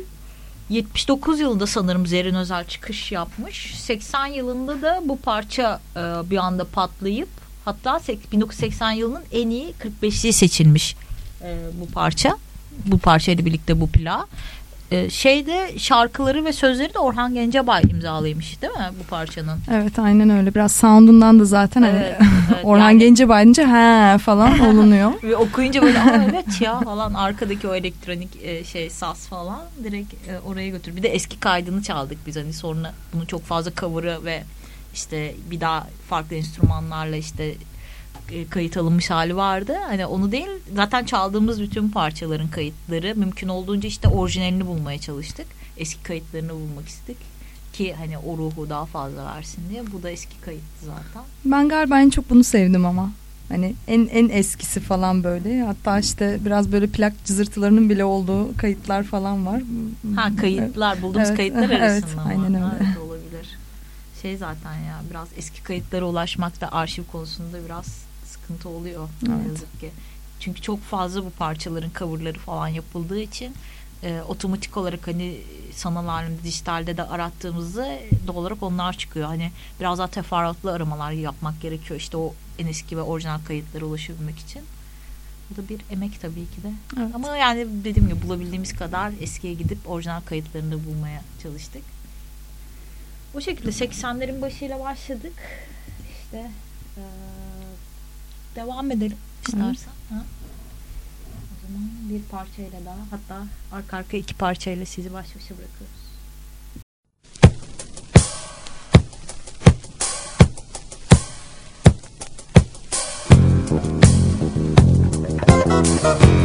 Speaker 3: 79 yılında sanırım Zerrin Özel çıkış yapmış. 80 yılında da bu parça e, bir anda patlayıp hatta sek- 1980 yılının en iyi 45'liği seçilmiş e, bu parça. Bu parçayla birlikte bu plağı. E, şeyde şarkıları ve sözleri de Orhan Gencebay imzalıymış değil mi bu parçanın?
Speaker 4: evet aynen öyle. Biraz sound'undan da zaten hani
Speaker 3: Evet, evet,
Speaker 4: Orhan
Speaker 3: yani-
Speaker 4: Gencebay deyince he falan olunuyor.
Speaker 3: Ve okuyunca böyle evet ya falan arkadaki o elektronik e, şey sas falan direkt e, oraya götür. Bir de eski kaydını çaldık biz hani sonra bunun çok fazla cover'ı ve işte bir daha farklı enstrümanlarla işte e, kayıt alınmış hali vardı. Hani onu değil zaten çaldığımız bütün parçaların kayıtları mümkün olduğunca işte orijinalini bulmaya çalıştık. Eski kayıtlarını bulmak istedik ki hani o ruhu daha fazla versin diye. Bu da eski kayıttı zaten.
Speaker 4: Ben galiba en çok bunu sevdim ama. Hani en en eskisi falan böyle. Hatta işte biraz böyle plak cızırtılarının bile olduğu kayıtlar falan var.
Speaker 3: Ha kayıtlar bulduğumuz
Speaker 4: Evet,
Speaker 3: kayıtlar
Speaker 4: evet,
Speaker 3: arasında mı?
Speaker 4: aynen öyle.
Speaker 3: Evet, olabilir. Şey zaten ya biraz eski kayıtlara ulaşmak da arşiv konusunda biraz sıkıntı oluyor ne
Speaker 4: Evet.
Speaker 3: yazık ki. Çünkü çok fazla bu parçaların coverları falan yapıldığı için e, otomatik olarak hani sanal halimde dijitalde de arattığımızda doğal olarak onlar çıkıyor. Hani biraz daha teferruatlı aramalar yapmak gerekiyor. İşte o en eski ve orijinal kayıtlara ulaşabilmek için. Bu da bir emek tabii ki de.
Speaker 4: Evet.
Speaker 3: Ama yani dediğim gibi bulabildiğimiz kadar eskiye gidip orijinal kayıtlarını bulmaya çalıştık. O şekilde 80'lerin başıyla başladık. İşte eee, devam edelim istersen. Ha? O zaman bir parçayla daha hatta arka arkaya iki parçayla sizi baş başa bırakıyoruz.
Speaker 2: Pencerede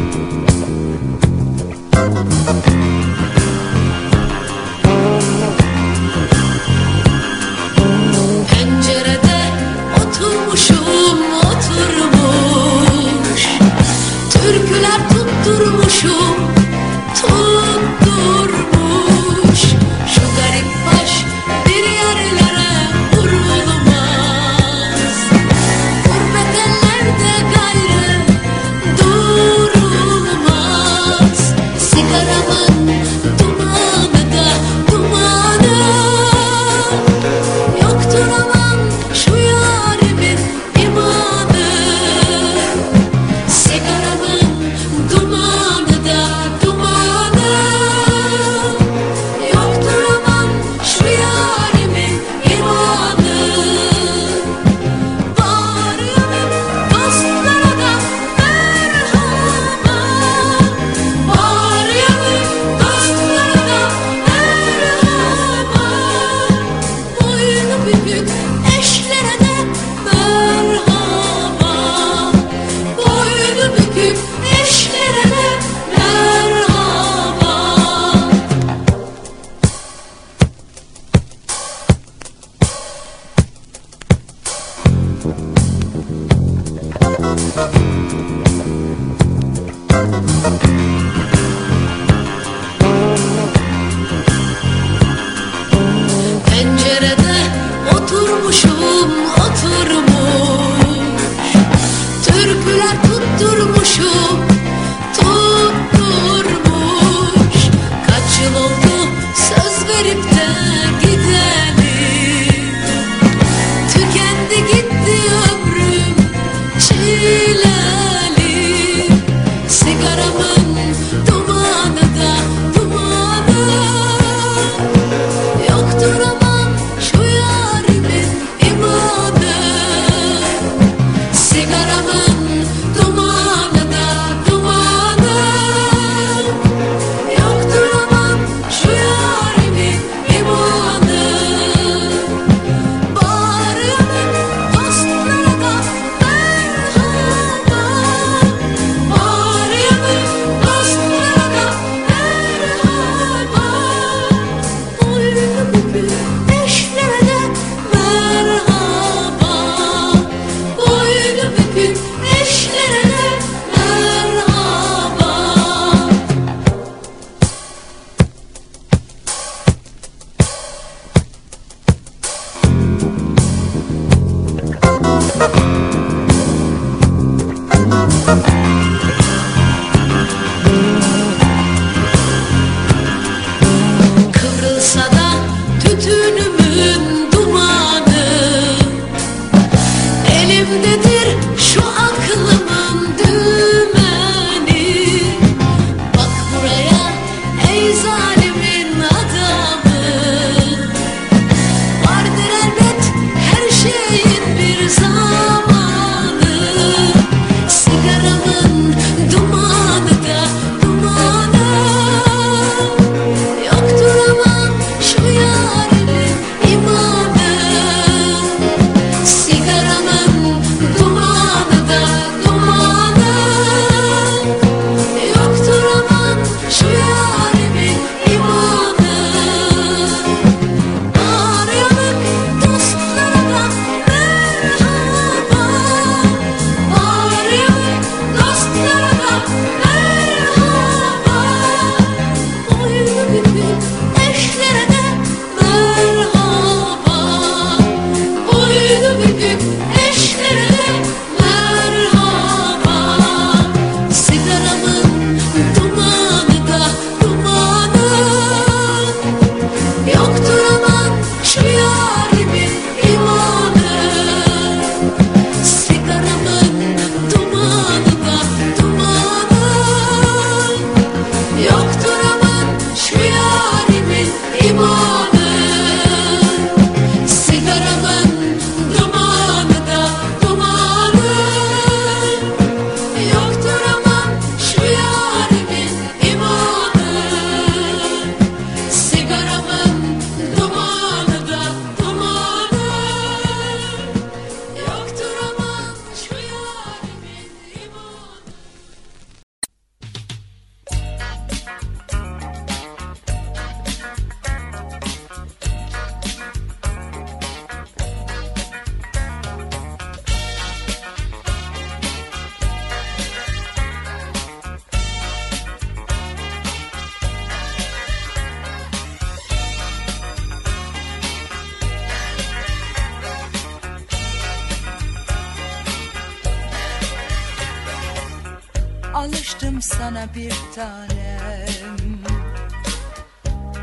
Speaker 9: Alıştım sana bir tanem.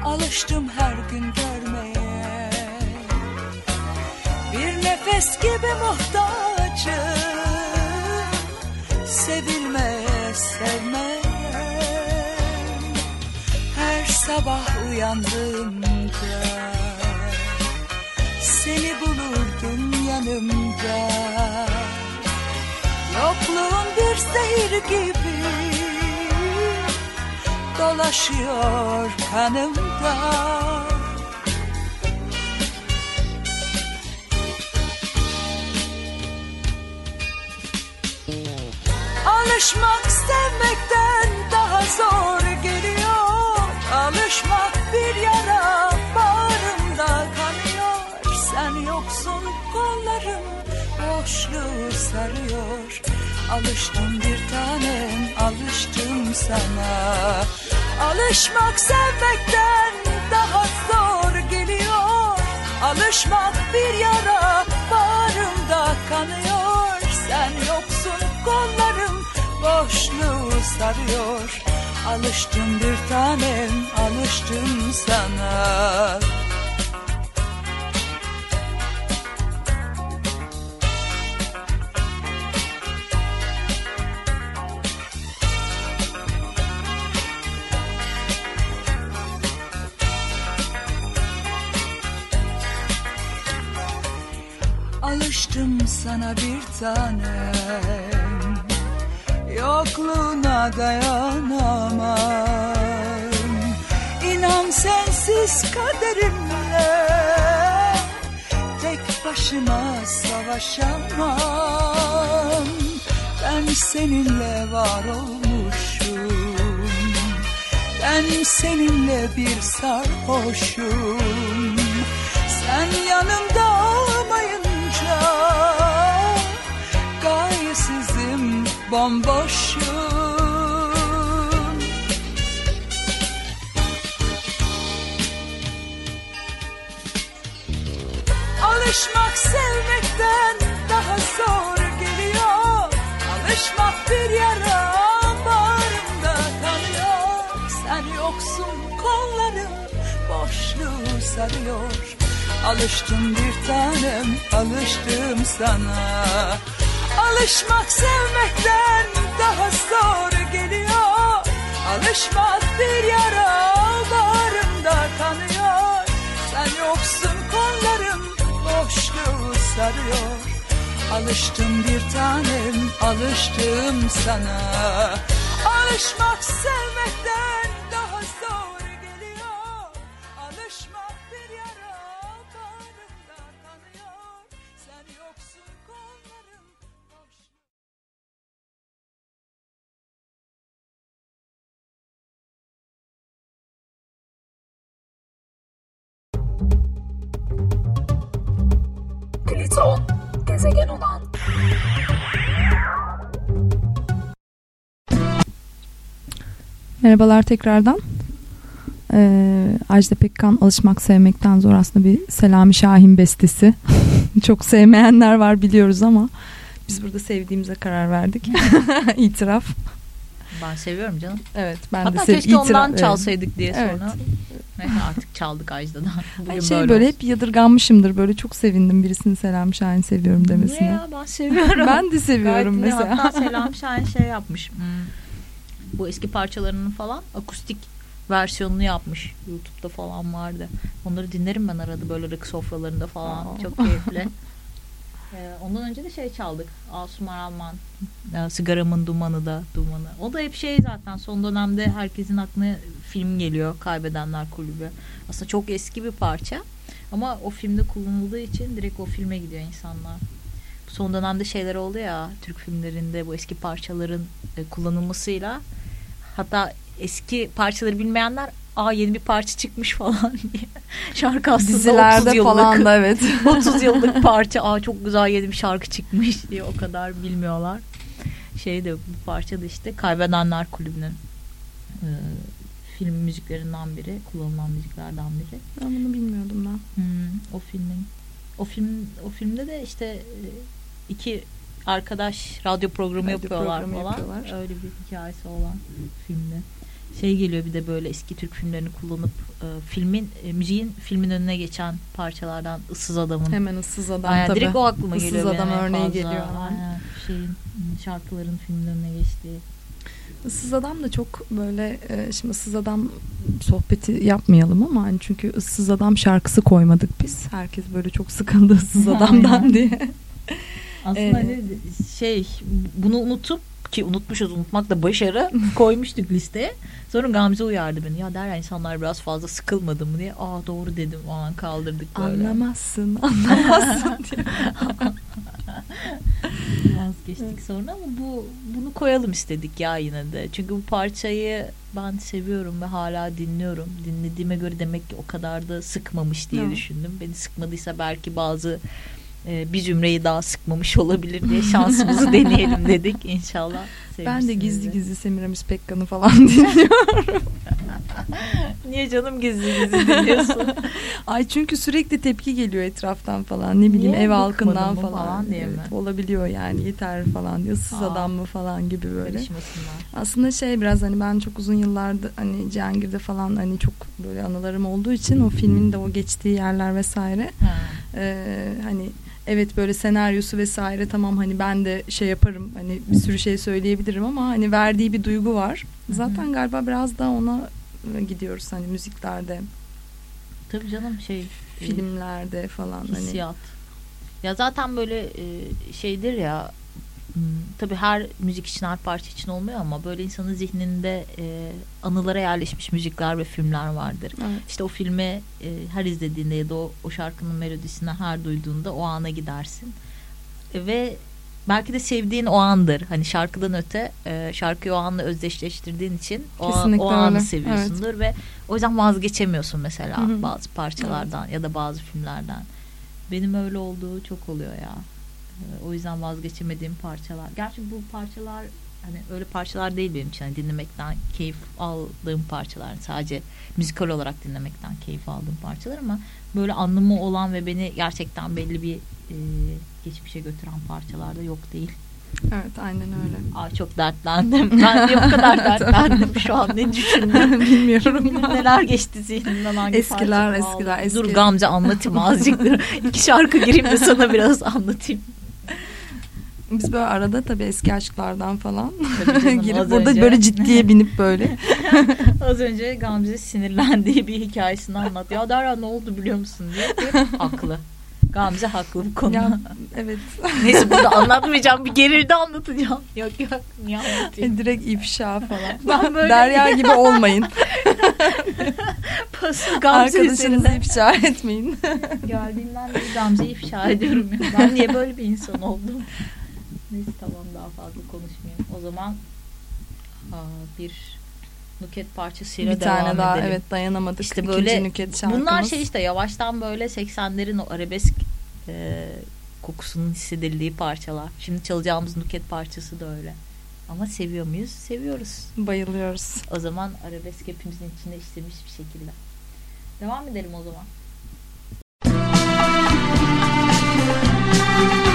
Speaker 9: Alıştım her gün görmeye. Bir nefes gibi muhtaçım Sevilmeye sevmeye. Her sabah uyandığımda Seni bulurdum yanımda. Yokluğun bir zehir gibi dolaşıyor kanımda. Alışmak sevmekten daha zor geliyor. Alışmak bir yara bağrımda kanıyor. Sen yoksun kollarım boşluğu sarıyor. Alıştım bir tanem alıştım sana. Alışmak sevmekten daha zor geliyor. Alışmak bir yara bağrımda kanıyor. Sen yoksun kollarım boşluğu sarıyor. Alıştım bir tanem alıştım sana sana bir tanem Yokluğuna dayanamam. İnan sensiz kaderimle Tek başıma savaşamam. Ben seninle var olmuşum. Ben seninle bir sarhoşum. Sen yanımda bomboşum. Alışmak sevmekten daha zor geliyor. Alışmak bir yara bağrımda kanıyor Sen yoksun kollarım boşluğu sarıyor. Alıştım bir tanem alıştım sana Alışmak sevmekten daha zor geliyor. Alışmak bir yara bağrımda kanıyor. Sen yoksun kollarım boşluğu sarıyor. Alıştım bir tanem alıştım sana. Alışmak sevmekten
Speaker 4: Merhabalar tekrardan. Ee, Ajda Pekkan Alışmak Sevmekten Zor aslında bir Selami Şahin bestesi. Çok sevmeyenler var biliyoruz ama biz burada sevdiğimize karar verdik. İtiraf.
Speaker 3: Ben seviyorum canım.
Speaker 4: Evet ben
Speaker 3: Hatta
Speaker 4: de sev-
Speaker 3: keşke
Speaker 4: itiraf-
Speaker 3: ondan
Speaker 4: evet.
Speaker 3: çalsaydık diye
Speaker 4: Evet.
Speaker 3: sonra. Neyse artık çaldık Ajda'dan. Bugün
Speaker 4: şey böyle, hep yadırganmışımdır. Böyle çok sevindim birisinin Selami Şahin seviyorum
Speaker 3: Niye
Speaker 4: demesine.
Speaker 3: ya ben seviyorum.
Speaker 4: ben de seviyorum
Speaker 3: Gayet
Speaker 4: mesela.
Speaker 3: Hatta Selam Şahin şey yapmış. Hmm. Bu eski parçalarının falan akustik versiyonunu yapmış. YouTube'da falan vardı. Onları dinlerim ben arada böyle rock sofralarında falan.
Speaker 4: Aa.
Speaker 3: Çok keyifli. Ee, ondan önce de şey çaldık. Asuman Alman. Ya, sigaramın dumanı da dumanı. O da hep şey zaten son dönemde herkesin aklına film geliyor. Kaybedenler Kulübü. Aslında çok eski bir parça. Ama o filmde kullanıldığı için direkt o filme gidiyor insanlar. Son dönemde şeyler oldu ya Türk filmlerinde bu eski parçaların e, kullanılmasıyla hatta eski parçaları bilmeyenler aa yeni bir parça çıkmış falan diye. Şarkı aslında 30
Speaker 4: Dizilerde
Speaker 3: yıllık,
Speaker 4: falan da evet.
Speaker 3: 30 yıllık parça aa çok güzel yeni bir şarkı çıkmış diye o kadar bilmiyorlar. Şey de bu parça da işte Kaybedenler Kulübü'nün e, film müziklerinden biri, kullanılan müziklerden biri.
Speaker 4: Ben bunu bilmiyordum ben.
Speaker 3: Hmm, o filmin o film o filmde de işte e, iki arkadaş radyo programı
Speaker 4: Radyo
Speaker 3: yapıyorlar
Speaker 4: programı
Speaker 3: falan.
Speaker 4: yapıyorlar.
Speaker 3: Öyle bir hikayesi olan filmde. Şey geliyor bir de böyle eski Türk filmlerini kullanıp e, filmin e, müziğin filmin önüne geçen parçalardan ıssız adamın.
Speaker 4: Hemen ıssız adam
Speaker 3: Aynen,
Speaker 4: tabii.
Speaker 3: direkt o aklıma
Speaker 4: Issız
Speaker 3: geliyor. benim
Speaker 4: Adam
Speaker 3: en
Speaker 4: örneği
Speaker 3: fazla.
Speaker 4: geliyor.
Speaker 3: Aynen, şeyin şarkıların filmin önüne geçtiği.
Speaker 4: Issız Adam da çok böyle e, şimdi Issız Adam sohbeti yapmayalım ama hani çünkü Issız Adam şarkısı koymadık biz. Herkes böyle çok sıkıldı Issız Adam'dan diye.
Speaker 3: Aslında
Speaker 4: Ee,
Speaker 3: hani şey bunu unutup ki unutmuşuz unutmak da başarı koymuştuk listeye. Sonra Gamze uyardı beni. Ya der insanlar biraz fazla sıkılmadı mı diye. Aa doğru dedim. O an kaldırdık böyle.
Speaker 4: Anlamazsın, anlamazsın diye.
Speaker 3: Vazgeçtik sonra ama bu bunu koyalım istedik ya yine de. Çünkü bu parçayı ben seviyorum ve hala dinliyorum. Dinlediğime göre demek ki o kadar da sıkmamış diye
Speaker 4: Evet.
Speaker 3: düşündüm. Beni sıkmadıysa belki bazı e, bir zümreyi daha sıkmamış olabilir diye şansımızı deneyelim dedik inşallah.
Speaker 4: Ben de gizli gizli Semiramis Pekkan'ı falan dinliyorum.
Speaker 3: Niye canım gizli gizli dinliyorsun?
Speaker 4: Ay çünkü sürekli tepki geliyor etraftan falan. Ne bileyim
Speaker 3: Niye?
Speaker 4: ev halkından falan.
Speaker 3: falan diye
Speaker 4: Evet,
Speaker 3: mi?
Speaker 4: olabiliyor yani yeter falan
Speaker 3: Aa.
Speaker 4: adam mı falan gibi böyle. Aslında şey biraz hani ben çok uzun yıllardır hani Cihangir'de falan hani çok böyle anılarım olduğu için o filmin de o geçtiği yerler vesaire
Speaker 3: Ha.
Speaker 4: Ee, hani evet böyle senaryosu vesaire tamam hani ben de şey yaparım hani bir sürü şey söyleyebilirim ama hani verdiği bir duygu var. Zaten galiba biraz da ona e, gidiyoruz hani müziklerde,
Speaker 3: Tabii canım şey e,
Speaker 4: filmlerde falan hani.
Speaker 3: hissiyat. Ya zaten böyle e, şeydir ya tabii her müzik için her parça için olmuyor ama böyle insanın zihninde e, anılara yerleşmiş müzikler ve filmler vardır.
Speaker 4: Evet.
Speaker 3: İşte o filmi e, her izlediğinde ya da o, o şarkının melodisini her duyduğunda o ana gidersin. E, ve belki de sevdiğin o andır. Hani şarkıdan öte e, şarkıyı o anla özdeşleştirdiğin için o,
Speaker 4: Kesinlikle
Speaker 3: o anı
Speaker 4: öyle.
Speaker 3: seviyorsundur ve o yüzden vazgeçemiyorsun mesela
Speaker 4: Hı hı.
Speaker 3: bazı parçalardan ya da bazı filmlerden. Benim öyle olduğu çok oluyor ya. O yüzden vazgeçemediğim parçalar. Gerçi bu parçalar hani öyle parçalar değil benim için. Hani dinlemekten keyif aldığım parçalar. Sadece müzikal olarak dinlemekten keyif aldığım parçalar ama böyle anlamı olan ve beni gerçekten belli bir e, geçmişe götüren parçalar da yok değil.
Speaker 4: Evet aynen öyle.
Speaker 3: Aa, çok dertlendim. Ben niye bu kadar dertlendim şu an ne düşündüm?
Speaker 4: Bilmiyorum.
Speaker 3: Kim neler geçti zihnimden hangi
Speaker 4: Eskiler, eskiler, eski.
Speaker 3: Dur Gamze anlatayım azıcık. İki şarkı gireyim de sana biraz anlatayım.
Speaker 4: Biz böyle arada tabii eski aşklardan falan
Speaker 3: canım,
Speaker 4: girip burada
Speaker 3: önce-
Speaker 4: böyle ciddiye binip böyle.
Speaker 3: Az önce Gamze sinirlendiği bir hikayesini anlattı. Ya Dara ne oldu biliyor musun diye. Haklı. Gamze haklı bu konuda.
Speaker 4: ya, evet.
Speaker 3: Neyse burada anlatmayacağım. Bir gerildi anlatacağım. Yok yok niye anlatayım?
Speaker 4: Direkt ifşa falan.
Speaker 3: Ben böyle
Speaker 4: Derya gibi olmayın.
Speaker 3: pası Gamze
Speaker 4: Arkadaşınızı ifşa etmeyin.
Speaker 3: geldiğimden beri Gamze'yi ifşa ediyorum. Ben niye böyle bir insan oldum? Neyse tamam daha fazla konuşmayayım. O zaman aa, bir Nuket parçasıyla
Speaker 4: bir
Speaker 3: devam
Speaker 4: tane daha
Speaker 3: edelim.
Speaker 4: evet dayanamadık.
Speaker 3: İşte böyle
Speaker 4: nüket şarkımız.
Speaker 3: Bunlar şey işte yavaştan böyle 80'lerin o arabesk e, kokusunun hissedildiği parçalar. Şimdi çalacağımız Nuket parçası da öyle. Ama seviyor muyuz? Seviyoruz.
Speaker 4: Bayılıyoruz.
Speaker 3: O zaman arabesk hepimizin içinde işlemiş bir şekilde. Devam edelim o zaman.
Speaker 10: Saçları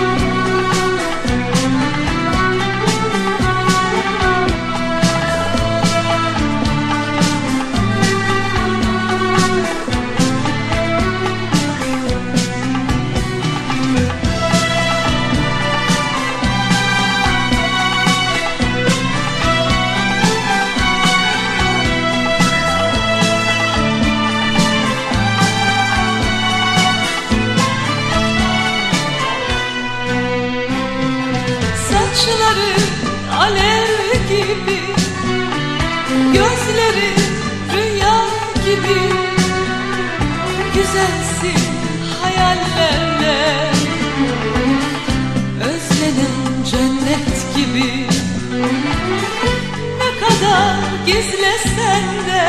Speaker 10: gibi. Ne kadar gizlesen de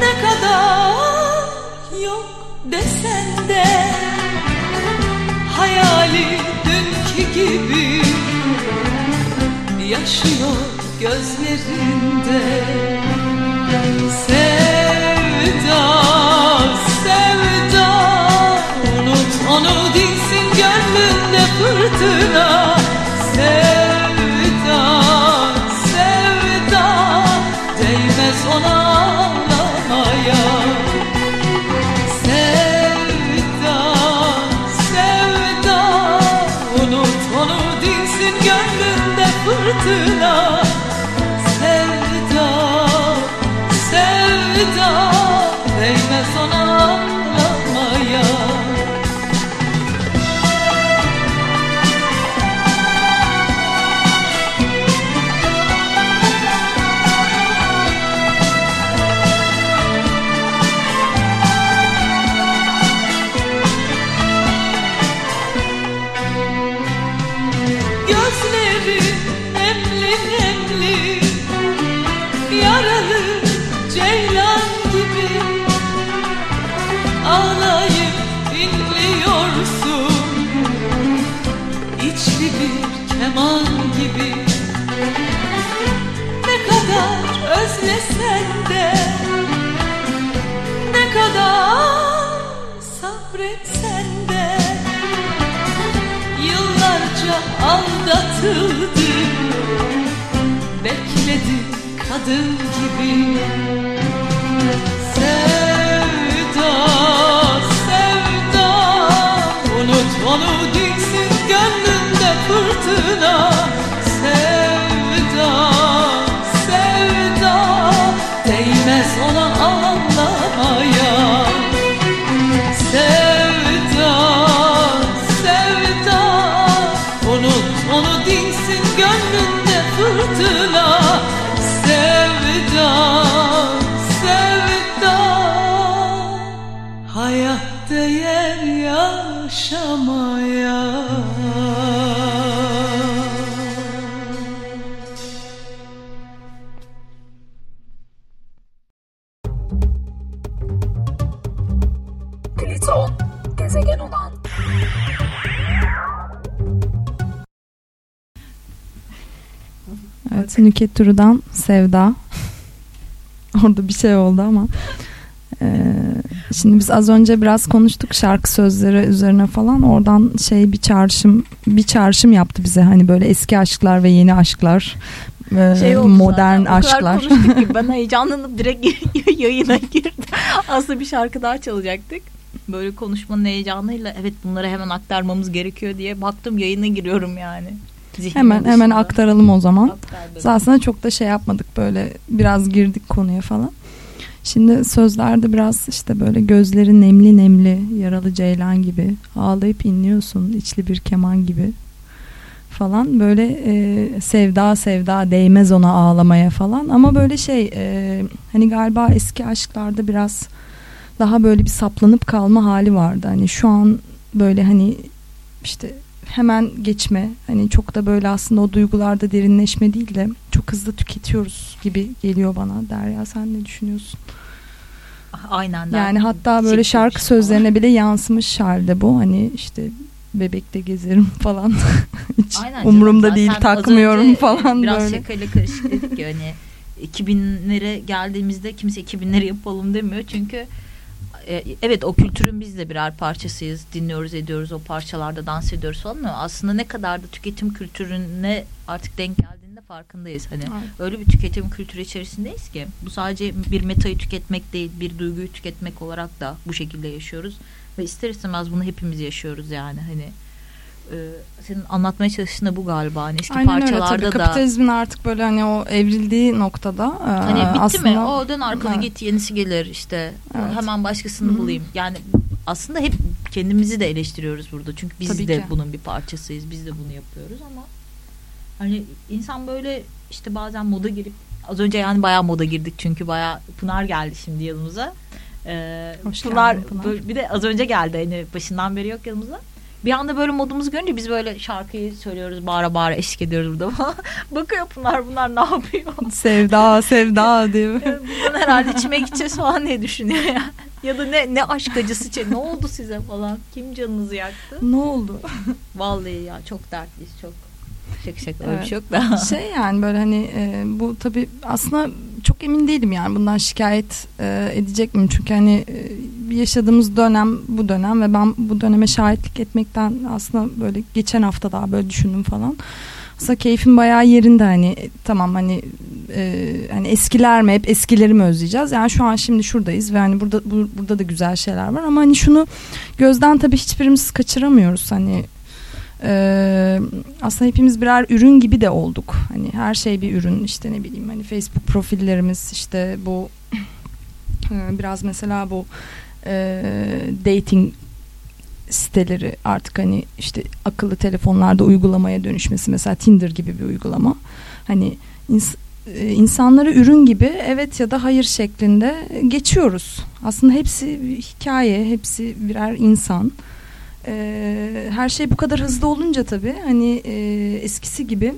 Speaker 10: Ne kadar yok desen de. Hayali dünkü gibi Yaşıyor gözlerinde. Sevda, sevda Unut onu dinsin gönlünde fırtına Sevda, sevda Değmez ona
Speaker 9: aldatıldım Bekledim kadın gibi. Sevda, sevda. Unut onu dinsin gönlünde fırtına
Speaker 4: 12 Turu'dan Sevda. Orada bir şey oldu ama. Ee, şimdi biz az önce biraz konuştuk şarkı sözleri üzerine falan. Oradan şey bir çağrışım bir çağrışım yaptı bize hani böyle eski aşklar ve yeni aşklar ee,
Speaker 3: şey oldu
Speaker 4: modern
Speaker 3: zaten.
Speaker 4: aşklar.
Speaker 3: O kadar ki ben heyecanlanıp direkt yayına girdim. Aslında bir şarkı daha çalacaktık. Böyle konuşmanın heyecanıyla evet bunları hemen aktarmamız gerekiyor diye baktım yayına giriyorum yani. Zihnimin
Speaker 4: hemen hemen aktaralım o zaman. Aslında çok da şey yapmadık böyle biraz girdik konuya falan. Şimdi sözlerde biraz işte böyle gözleri nemli nemli yaralı ceylan gibi ağlayıp inliyorsun içli bir keman gibi falan. Böyle e, sevda sevda değmez ona ağlamaya falan. Ama böyle şey e, hani galiba eski aşklarda biraz daha böyle bir saplanıp kalma hali vardı. Hani şu an böyle hani işte hemen geçme hani çok da böyle aslında o duygularda derinleşme değil de çok hızlı tüketiyoruz gibi geliyor bana Derya sen ne düşünüyorsun?
Speaker 3: Aynen.
Speaker 4: Yani hatta böyle şarkı sözlerine bile yansımış halde bu hani işte bebekte gezerim falan hiç
Speaker 3: Aynen canım,
Speaker 4: umurumda
Speaker 3: zaten
Speaker 4: değil takmıyorum falan
Speaker 3: biraz
Speaker 4: böyle.
Speaker 3: şakayla karışık dedik ya hani 2000'lere geldiğimizde kimse 2000'leri yapalım demiyor çünkü e, evet o kültürün biz de birer parçasıyız. Dinliyoruz ediyoruz o parçalarda dans ediyoruz falan ama aslında ne kadar da tüketim kültürüne artık denk geldiğinde farkındayız. Hani
Speaker 4: Evet.
Speaker 3: öyle bir tüketim kültürü içerisindeyiz ki bu sadece bir metayı tüketmek değil bir duyguyu tüketmek olarak da bu şekilde yaşıyoruz. Ve ister istemez bunu hepimiz yaşıyoruz yani. Hani senin anlatmaya çalıştığın da bu galiba hani eski
Speaker 4: Aynen öyle
Speaker 3: parçalarda
Speaker 4: tabii
Speaker 3: da
Speaker 4: kapitalizmin artık böyle hani o evrildiği noktada e,
Speaker 3: hani bitti
Speaker 4: aslında
Speaker 3: mi o dön arkana
Speaker 4: Evet.
Speaker 3: git yenisi gelir işte
Speaker 4: Evet.
Speaker 3: hemen başkasını
Speaker 4: Hı hı.
Speaker 3: bulayım yani aslında hep kendimizi de eleştiriyoruz burada çünkü biz
Speaker 4: Tabii
Speaker 3: de
Speaker 4: ki.
Speaker 3: bunun bir parçasıyız biz de bunu yapıyoruz ama hani insan böyle işte bazen moda girip az önce yani bayağı moda girdik çünkü bayağı Pınar geldi şimdi yanımıza ee,
Speaker 4: Hoş
Speaker 3: Pınar,
Speaker 4: geldin Pınar.
Speaker 3: bir de az önce geldi hani başından beri yok yanımızda bir anda böyle modumuzu görünce biz böyle şarkıyı söylüyoruz bağıra bağıra eşlik ediyoruz burada. Bakıyor Pınar bunlar ne yapıyor?
Speaker 4: sevda sevda.
Speaker 3: Evet, Bundan herhalde içime gideceğiz falan diye düşünüyor ya. Ya da ne ne aşk acısı. Ne oldu size falan? Kim canınızı yaktı?
Speaker 4: ne oldu?
Speaker 3: Vallahi ya çok dertliyiz çok. Şaka şaka öyle bir
Speaker 4: Evet.
Speaker 3: şey yok da.
Speaker 4: şey yani böyle hani e, bu tabii aslında çok emin değilim yani bundan şikayet e, edecek miyim? Çünkü hani e, yaşadığımız dönem bu dönem ve ben bu döneme şahitlik etmekten aslında böyle geçen hafta daha böyle düşündüm falan. Aslında keyfim bayağı yerinde hani e, tamam hani e, hani eskiler mi hep eskileri mi özleyeceğiz? Yani şu an şimdi şuradayız ve hani burada bu, burada da güzel şeyler var. Ama hani şunu gözden tabii hiçbirimiz kaçıramıyoruz hani ee, aslında hepimiz birer ürün gibi de olduk. Hani her şey bir ürün işte ne bileyim hani Facebook profillerimiz işte bu e, biraz mesela bu e, dating siteleri artık hani işte akıllı telefonlarda uygulamaya dönüşmesi mesela Tinder gibi bir uygulama. Hani ins- e, insanları ürün gibi evet ya da hayır şeklinde geçiyoruz. Aslında hepsi hikaye, hepsi birer insan. Ee, her şey bu kadar hızlı olunca tabii hani e, eskisi gibi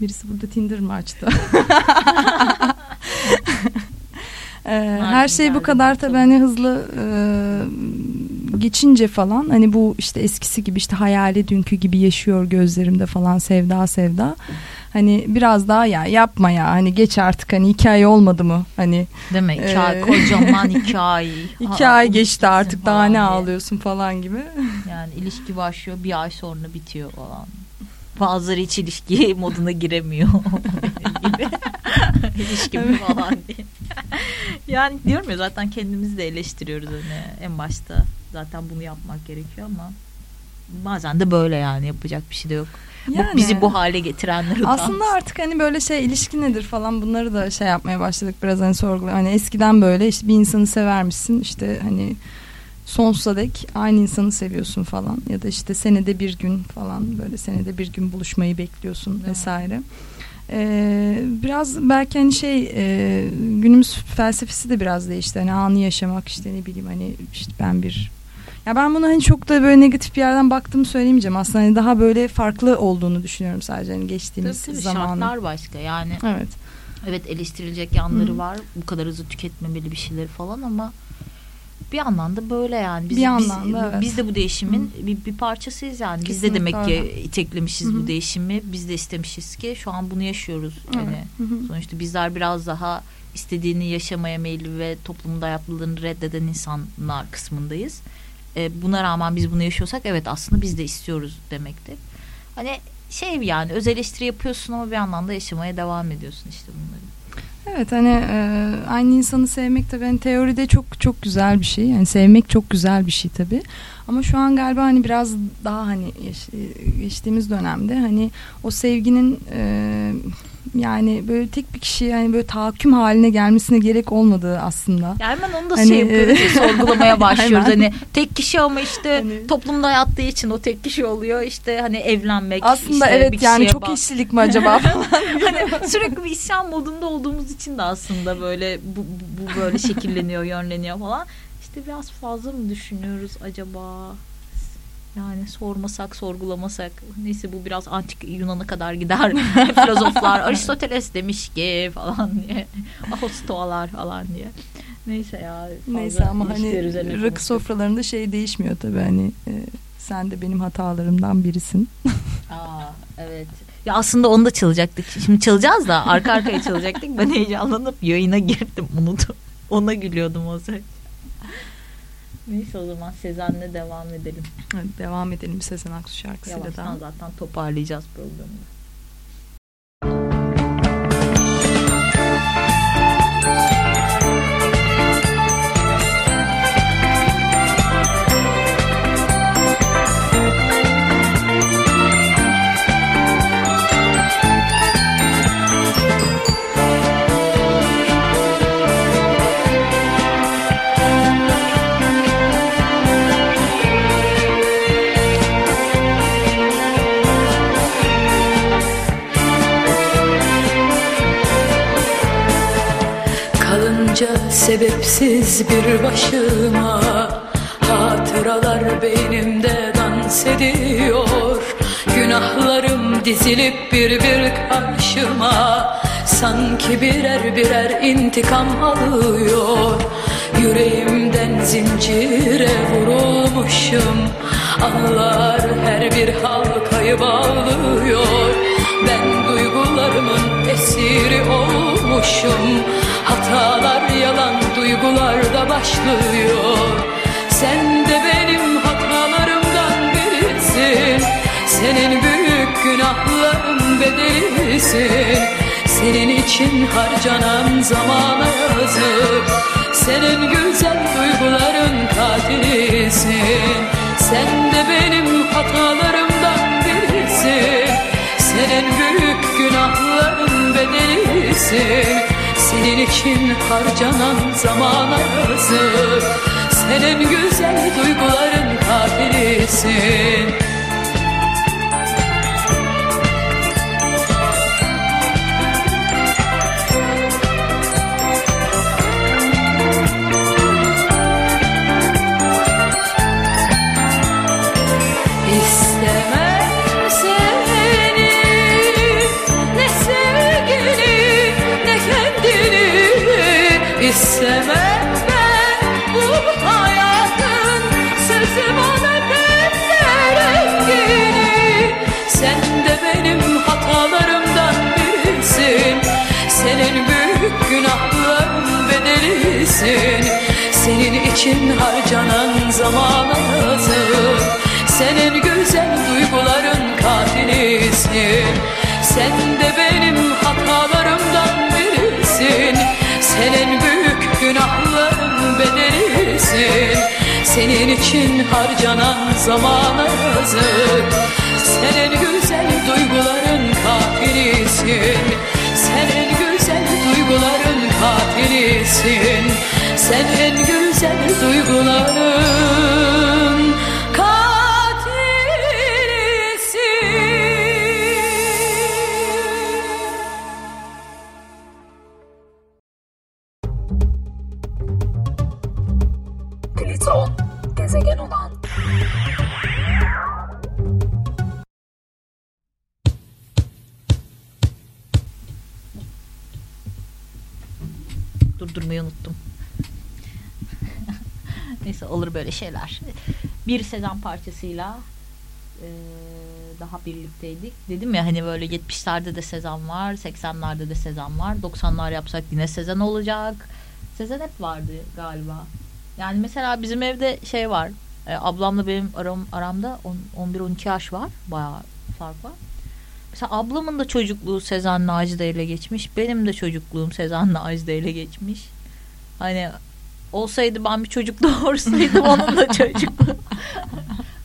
Speaker 4: birisi burada Tinder mi açtı? Ee, her şey bu kadar tabii hani hızlı e, geçince falan hani bu işte eskisi gibi işte hayali dünkü gibi yaşıyor gözlerimde falan sevda sevda. Hani biraz daha ya yapma ya hani geç artık hani hikaye olmadı mı hani
Speaker 3: Değil mi? İki ay
Speaker 4: Ee,
Speaker 3: kocaman iki ay.
Speaker 4: iki ay geçti artık daha ne
Speaker 3: diye.
Speaker 4: ağlıyorsun falan gibi.
Speaker 3: Yani ilişki başlıyor bir ay sonra bitiyor falan. Bazıları hiç ilişki moduna giremiyor. Gibi. İlişki mi falan diye. Yani diyorum ya zaten kendimizi de eleştiriyoruz hani en başta. Zaten bunu yapmak gerekiyor ama bazen de böyle yani yapacak bir şey de yok. Bu
Speaker 4: Yani.
Speaker 3: bizi bu hale getirenler.
Speaker 4: Aslında artık hani böyle şey ilişki nedir falan bunları da şey yapmaya başladık biraz hani sorgula. Hani eskiden böyle işte bir insanı severmişsin işte hani sonsuza dek aynı insanı seviyorsun falan ya da işte senede bir gün falan böyle senede bir gün buluşmayı bekliyorsun
Speaker 3: mi?
Speaker 4: vesaire. Ee, biraz belki hani şey e, günümüz felsefesi de biraz değişti. Hani anı yaşamak işte ne bileyim hani işte ben bir ya ben bunu hani çok da böyle negatif bir yerden baktığımı söyleyemeyeceğim. Aslında hani daha böyle farklı olduğunu düşünüyorum sadece hani geçtiğimiz
Speaker 3: tabii, şartlar başka yani.
Speaker 4: Evet.
Speaker 3: Evet eleştirilecek yanları
Speaker 4: Hı.
Speaker 3: var. Bu kadar hızlı tüketmemeli bir şeyleri falan ama bir yandan da böyle yani. Biz,
Speaker 4: Bir
Speaker 3: biz,
Speaker 4: yandan da evet.
Speaker 3: biz de bu değişimin bir, bir parçasıyız yani. biz de
Speaker 4: Kesinlikle
Speaker 3: demek ki
Speaker 4: öyle.
Speaker 3: iteklemişiz
Speaker 4: Hı hı.
Speaker 3: bu değişimi. Biz de istemişiz ki şu an bunu yaşıyoruz. Yani
Speaker 4: Evet. Hı hı.
Speaker 3: sonuçta bizler biraz daha istediğini yaşamaya meyilli ve toplumun dayaklılığını reddeden insanlar kısmındayız. E, buna rağmen biz bunu yaşıyorsak evet aslında biz de istiyoruz demektir. Hani şey yani öz eleştiri yapıyorsun ama bir yandan da yaşamaya devam ediyorsun işte bunları.
Speaker 4: Evet hani e, aynı insanı sevmek tabii hani teoride çok çok güzel bir şey. Yani sevmek çok güzel bir şey tabii. Ama şu an galiba hani biraz daha hani yaş- geçtiğimiz dönemde hani o sevginin e, yani böyle tek bir kişiye yani böyle tahakküm haline gelmesine gerek olmadığı aslında.
Speaker 3: Ya hemen onu da
Speaker 4: Hani,
Speaker 3: şey yapıyoruz ya,
Speaker 4: e,
Speaker 3: sorgulamaya başlıyoruz. Hani tek kişi ama işte
Speaker 4: Hani-
Speaker 3: toplumda yattığı için o tek kişi oluyor. İşte hani evlenmek.
Speaker 4: Aslında
Speaker 3: işte bir
Speaker 4: evet yani çok eşlilik mi acaba falan.
Speaker 3: hani sürekli bir isyan modunda olduğumuz için de aslında böyle bu- bu böyle şekilleniyor, yönleniyor falan. İşte biraz fazla mı düşünüyoruz acaba? Yani sormasak, sorgulamasak. Neyse bu biraz antik Yunan'a kadar gider. Filozoflar Aristoteles demiş ki falan diye. Ah stoalar falan diye. Neyse ya.
Speaker 4: Neyse ama hani rakı
Speaker 3: konuştuk.
Speaker 4: sofralarında şey değişmiyor tabii hani e, sen de benim hatalarımdan birisin.
Speaker 3: Aa, evet. Ya aslında onu da çalacaktık. Şimdi çalacağız da arka arkaya çalacaktık. Ben heyecanlanıp yayına girdim. Unuttum. Ona gülüyordum o zaman. Neyse o zaman Sezen'le devam edelim.
Speaker 4: Hadi devam edelim Sezen Aksu şarkısıyla
Speaker 3: Yavaştan
Speaker 4: da.
Speaker 3: zaten toparlayacağız programı.
Speaker 2: Sebepsiz bir başıma Hatıralar beynimde dans ediyor. Günahlarım dizilip bir bir karşıma. Sanki birer birer intikam alıyor. Yüreğimden zincire vurulmuşum. Anılar her bir halkayı bağlıyor. Ben duygularımın esiri olmuşum. Hatalar yalan duygularda başlıyor. Sen de benim hatalarımdan birisin. Senin büyük günahların bedelisin. Senin için harcanan zamana yazık. Senin güzel duyguların katilisin. Sen de benim birisin Senin büyük günahların bedelisin. Senin için harcanan zamana yazık Senin güzel duyguların katilisin için harcanan zamana yazık Sen en güzel duyguların katilisin Sen de benim hatalarımdan birisin. Sen en büyük günahların bedelisin. Senin için harcanan zamana yazık Sen en güzel duyguların katilisin Sen en güzel duyguların katilisin Sen en güzel duyguların
Speaker 3: böyle şeyler. Bir Sezen parçasıyla e, daha birlikteydik. Dedim ya hani böyle 70'lerde de Sezen var, 80'lerde de Sezen var. 90'lar yapsak yine Sezen olacak. Sezen hep vardı galiba. Yani mesela bizim evde şey var. E, ablamla benim aram, aramda on- 11-12 yaş var. Bayağı fark var. Mesela ablamın da çocukluğu Sezen Nacide ile geçmiş. Benim de çocukluğum Sezen Nacide ile geçmiş. Hani olsaydı ben bir çocuk doğursaydım onun da çocukluğu.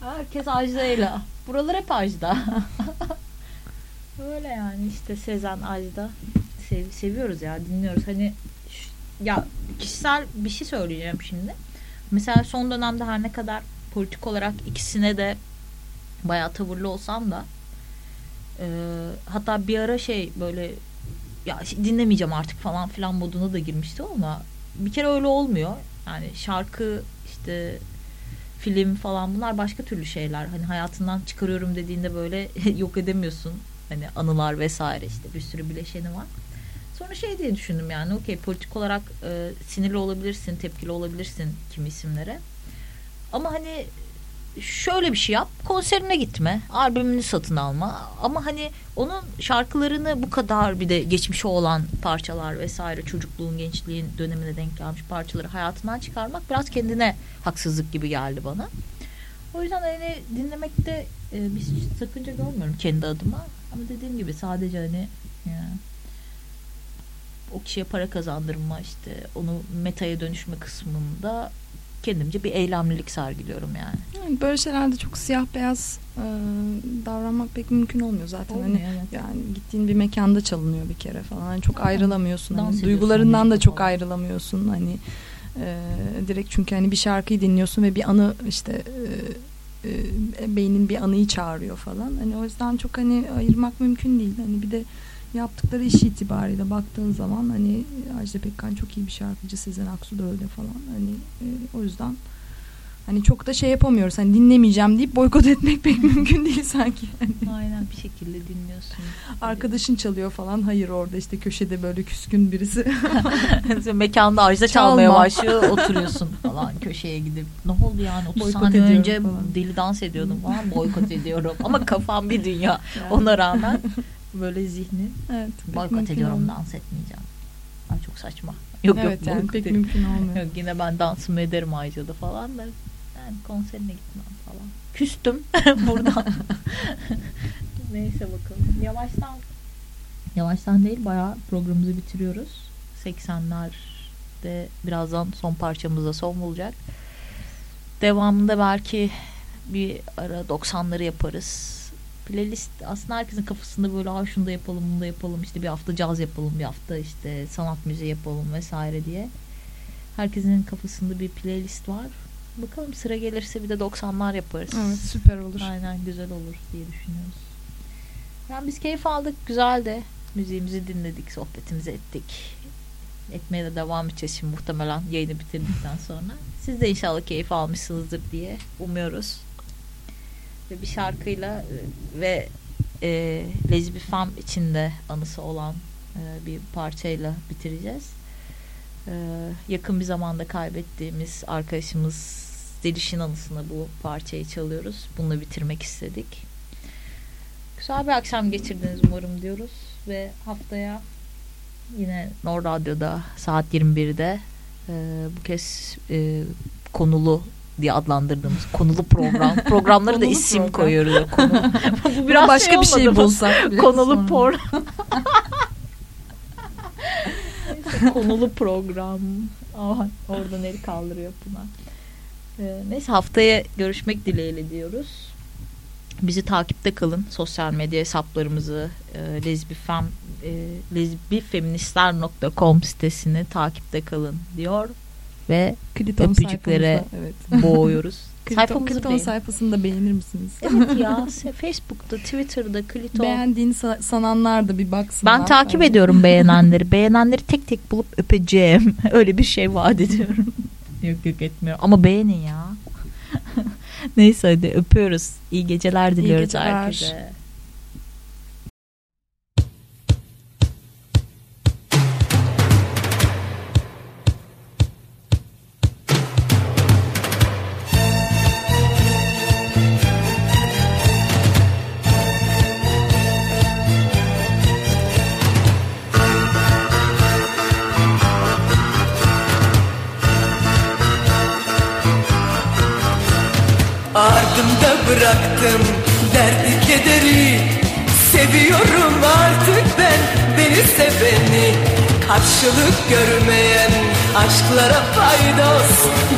Speaker 3: Herkes Ajda'yla. Buralar hep Ajda. Öyle yani işte Sezen Ajda. Sev- seviyoruz ya dinliyoruz. Hani ya kişisel bir şey söyleyeceğim şimdi. Mesela son dönemde her ne kadar politik olarak ikisine de bayağı tavırlı olsam da e, hatta bir ara şey böyle ya dinlemeyeceğim artık falan filan moduna da girmiştim ama bir kere öyle olmuyor. Yani şarkı işte film falan bunlar başka türlü şeyler. Hani hayatından çıkarıyorum dediğinde böyle yok edemiyorsun. Hani anılar vesaire işte bir sürü bileşeni var. Sonra şey diye düşündüm yani okey politik olarak e, sinirli olabilirsin, tepkili olabilirsin kimi isimlere. Ama hani şöyle bir şey yap. Konserine gitme. Albümünü satın alma. Ama hani onun şarkılarını bu kadar bir de geçmişi olan parçalar vesaire çocukluğun, gençliğin dönemine denk gelmiş parçaları hayatından çıkarmak biraz kendine haksızlık gibi geldi bana. O yüzden hani dinlemekte e, bir sakınca görmüyorum kendi adıma. Ama dediğim gibi sadece hani ya, o kişiye para kazandırma işte onu metaya dönüşme kısmında kendimce bir eylemlilik sergiliyorum yani.
Speaker 4: Yani böyle şeylerde çok siyah beyaz e, davranmak pek mümkün olmuyor zaten.
Speaker 3: Olmuyor,
Speaker 4: hani
Speaker 3: evet.
Speaker 4: yani gittiğin bir mekanda çalınıyor bir kere falan. Hani çok ayrılamıyorsun. Hani duygularından da çok
Speaker 3: falan.
Speaker 4: ayrılamıyorsun. Hani e, direkt çünkü hani bir şarkıyı dinliyorsun ve bir anı işte e, e, beynin bir anıyı çağırıyor falan. Hani o yüzden çok hani ayırmak mümkün değil. Hani bir de yaptıkları iş itibariyle baktığın zaman hani Ajda Pekkan çok iyi bir şarkıcı, Sezen Aksu da öyle falan. Hani e, o yüzden hani çok da şey yapamıyoruz. Hani dinlemeyeceğim deyip boykot etmek pek mümkün değil sanki. Hani
Speaker 3: Aynen bir şekilde dinliyorsun.
Speaker 4: arkadaşın çalıyor falan. Hayır orada işte köşede böyle küskün birisi.
Speaker 3: Mekanda ajda
Speaker 4: Çalma.
Speaker 3: çalmaya başlıyor oturuyorsun falan köşeye gidip ne oldu yani 30
Speaker 4: Boykot
Speaker 3: saniye önce
Speaker 4: falan.
Speaker 3: deli dans ediyordum falan boykot ediyorum ama kafam bir dünya ona rağmen böyle zihni
Speaker 4: evet.
Speaker 3: boykot ediyorum
Speaker 4: olmuyor.
Speaker 3: dans etmeyeceğim. Ay çok saçma. Yok
Speaker 4: evet
Speaker 3: yok
Speaker 4: yani pek
Speaker 3: et-
Speaker 4: mümkün olmuyor.
Speaker 3: Yok yine ben dansımı ederim Ajda'da falan da yani konserine gitmem falan. Küstüm buradan. Neyse bakalım. Yavaştan yavaştan değil bayağı programımızı bitiriyoruz. 80'lerde birazdan son parçamızda son bulacak. Devamında belki bir ara 90'ları yaparız. Playlist aslında herkesin kafasında böyle Aa, şunu da yapalım bunu da yapalım işte bir hafta caz yapalım bir hafta işte sanat müziği yapalım vesaire diye. Herkesin kafasında bir playlist var. Bakalım sıra gelirse bir de 90'lar yaparız.
Speaker 4: Evet süper olur.
Speaker 3: Aynen güzel olur diye düşünüyoruz. Yani biz keyif aldık. Güzeldi. Müziğimizi dinledik. Sohbetimizi ettik. Etmeye de devam edeceğiz şimdi muhtemelen yayını bitirdikten sonra. Siz de inşallah keyif almışsınızdır diye umuyoruz. Ve bir şarkıyla e, ve e, Lezbi Fam içinde anısı olan e, bir parçayla bitireceğiz. E, yakın bir zamanda kaybettiğimiz arkadaşımız Zeliş'in anısına bu parçayı çalıyoruz. Bununla bitirmek istedik. Güzel bir akşam geçirdiniz umarım diyoruz. Ve haftaya yine Nor Radyo'da saat 21'de e, bu kez e, konulu diye adlandırdığımız konulu program. Programları da isim
Speaker 4: program.
Speaker 3: koyuyoruz. Konu. Bu
Speaker 4: Biraz başka bir
Speaker 3: olmadı
Speaker 4: şey bulsak.
Speaker 3: Konulu por. konulu program. Aha, oradan el kaldırıyor Pınar. Ee, neyse haftaya görüşmek dileğiyle diyoruz. Bizi takipte kalın. Sosyal medya hesaplarımızı e, lesbifem e, lesbifeministler.com sitesini takipte kalın diyor ve
Speaker 4: Kliton
Speaker 3: öpücüklere
Speaker 4: evet.
Speaker 3: boğuyoruz.
Speaker 4: Kliton,
Speaker 3: Sayfamızı
Speaker 4: Kliton sayfasını da beğenir misiniz?
Speaker 3: Evet ya Facebook'ta, Twitter'da, Kliton.
Speaker 4: Beğendiğini sa- sananlar da bir baksınlar.
Speaker 3: Ben takip
Speaker 4: Evet.
Speaker 3: ediyorum beğenenleri. Beğenenleri tek tek bulup öpeceğim. Öyle bir şey vaat ediyorum. yok yok etmiyorum. Ama beğenin ya. Neyse hadi öpüyoruz. İyi geceler diliyoruz
Speaker 4: geceler.
Speaker 3: herkese.
Speaker 9: Bıraktım derdi kederi. Seviyorum artık ben beni seveni. Karşılık görmeyen aşklara faydos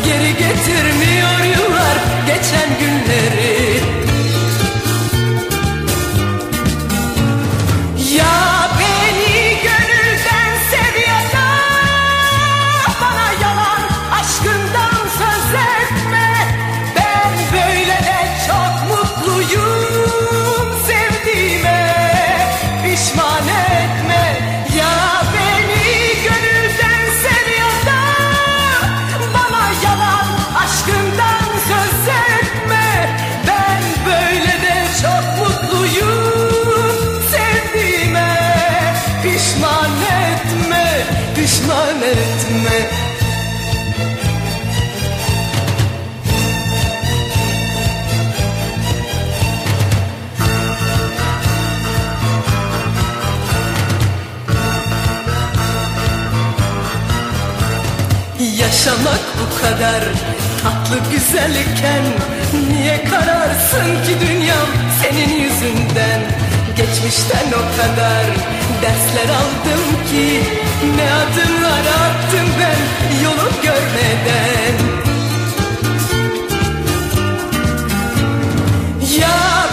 Speaker 9: Geri getirmiyor yıllar geçen günleri. Ya kadar tatlı güzelken Niye kararsın ki dünyam senin yüzünden? Geçmişten o kadar dersler aldım ki Ne adımlar attım ben yolu görmeden. Ya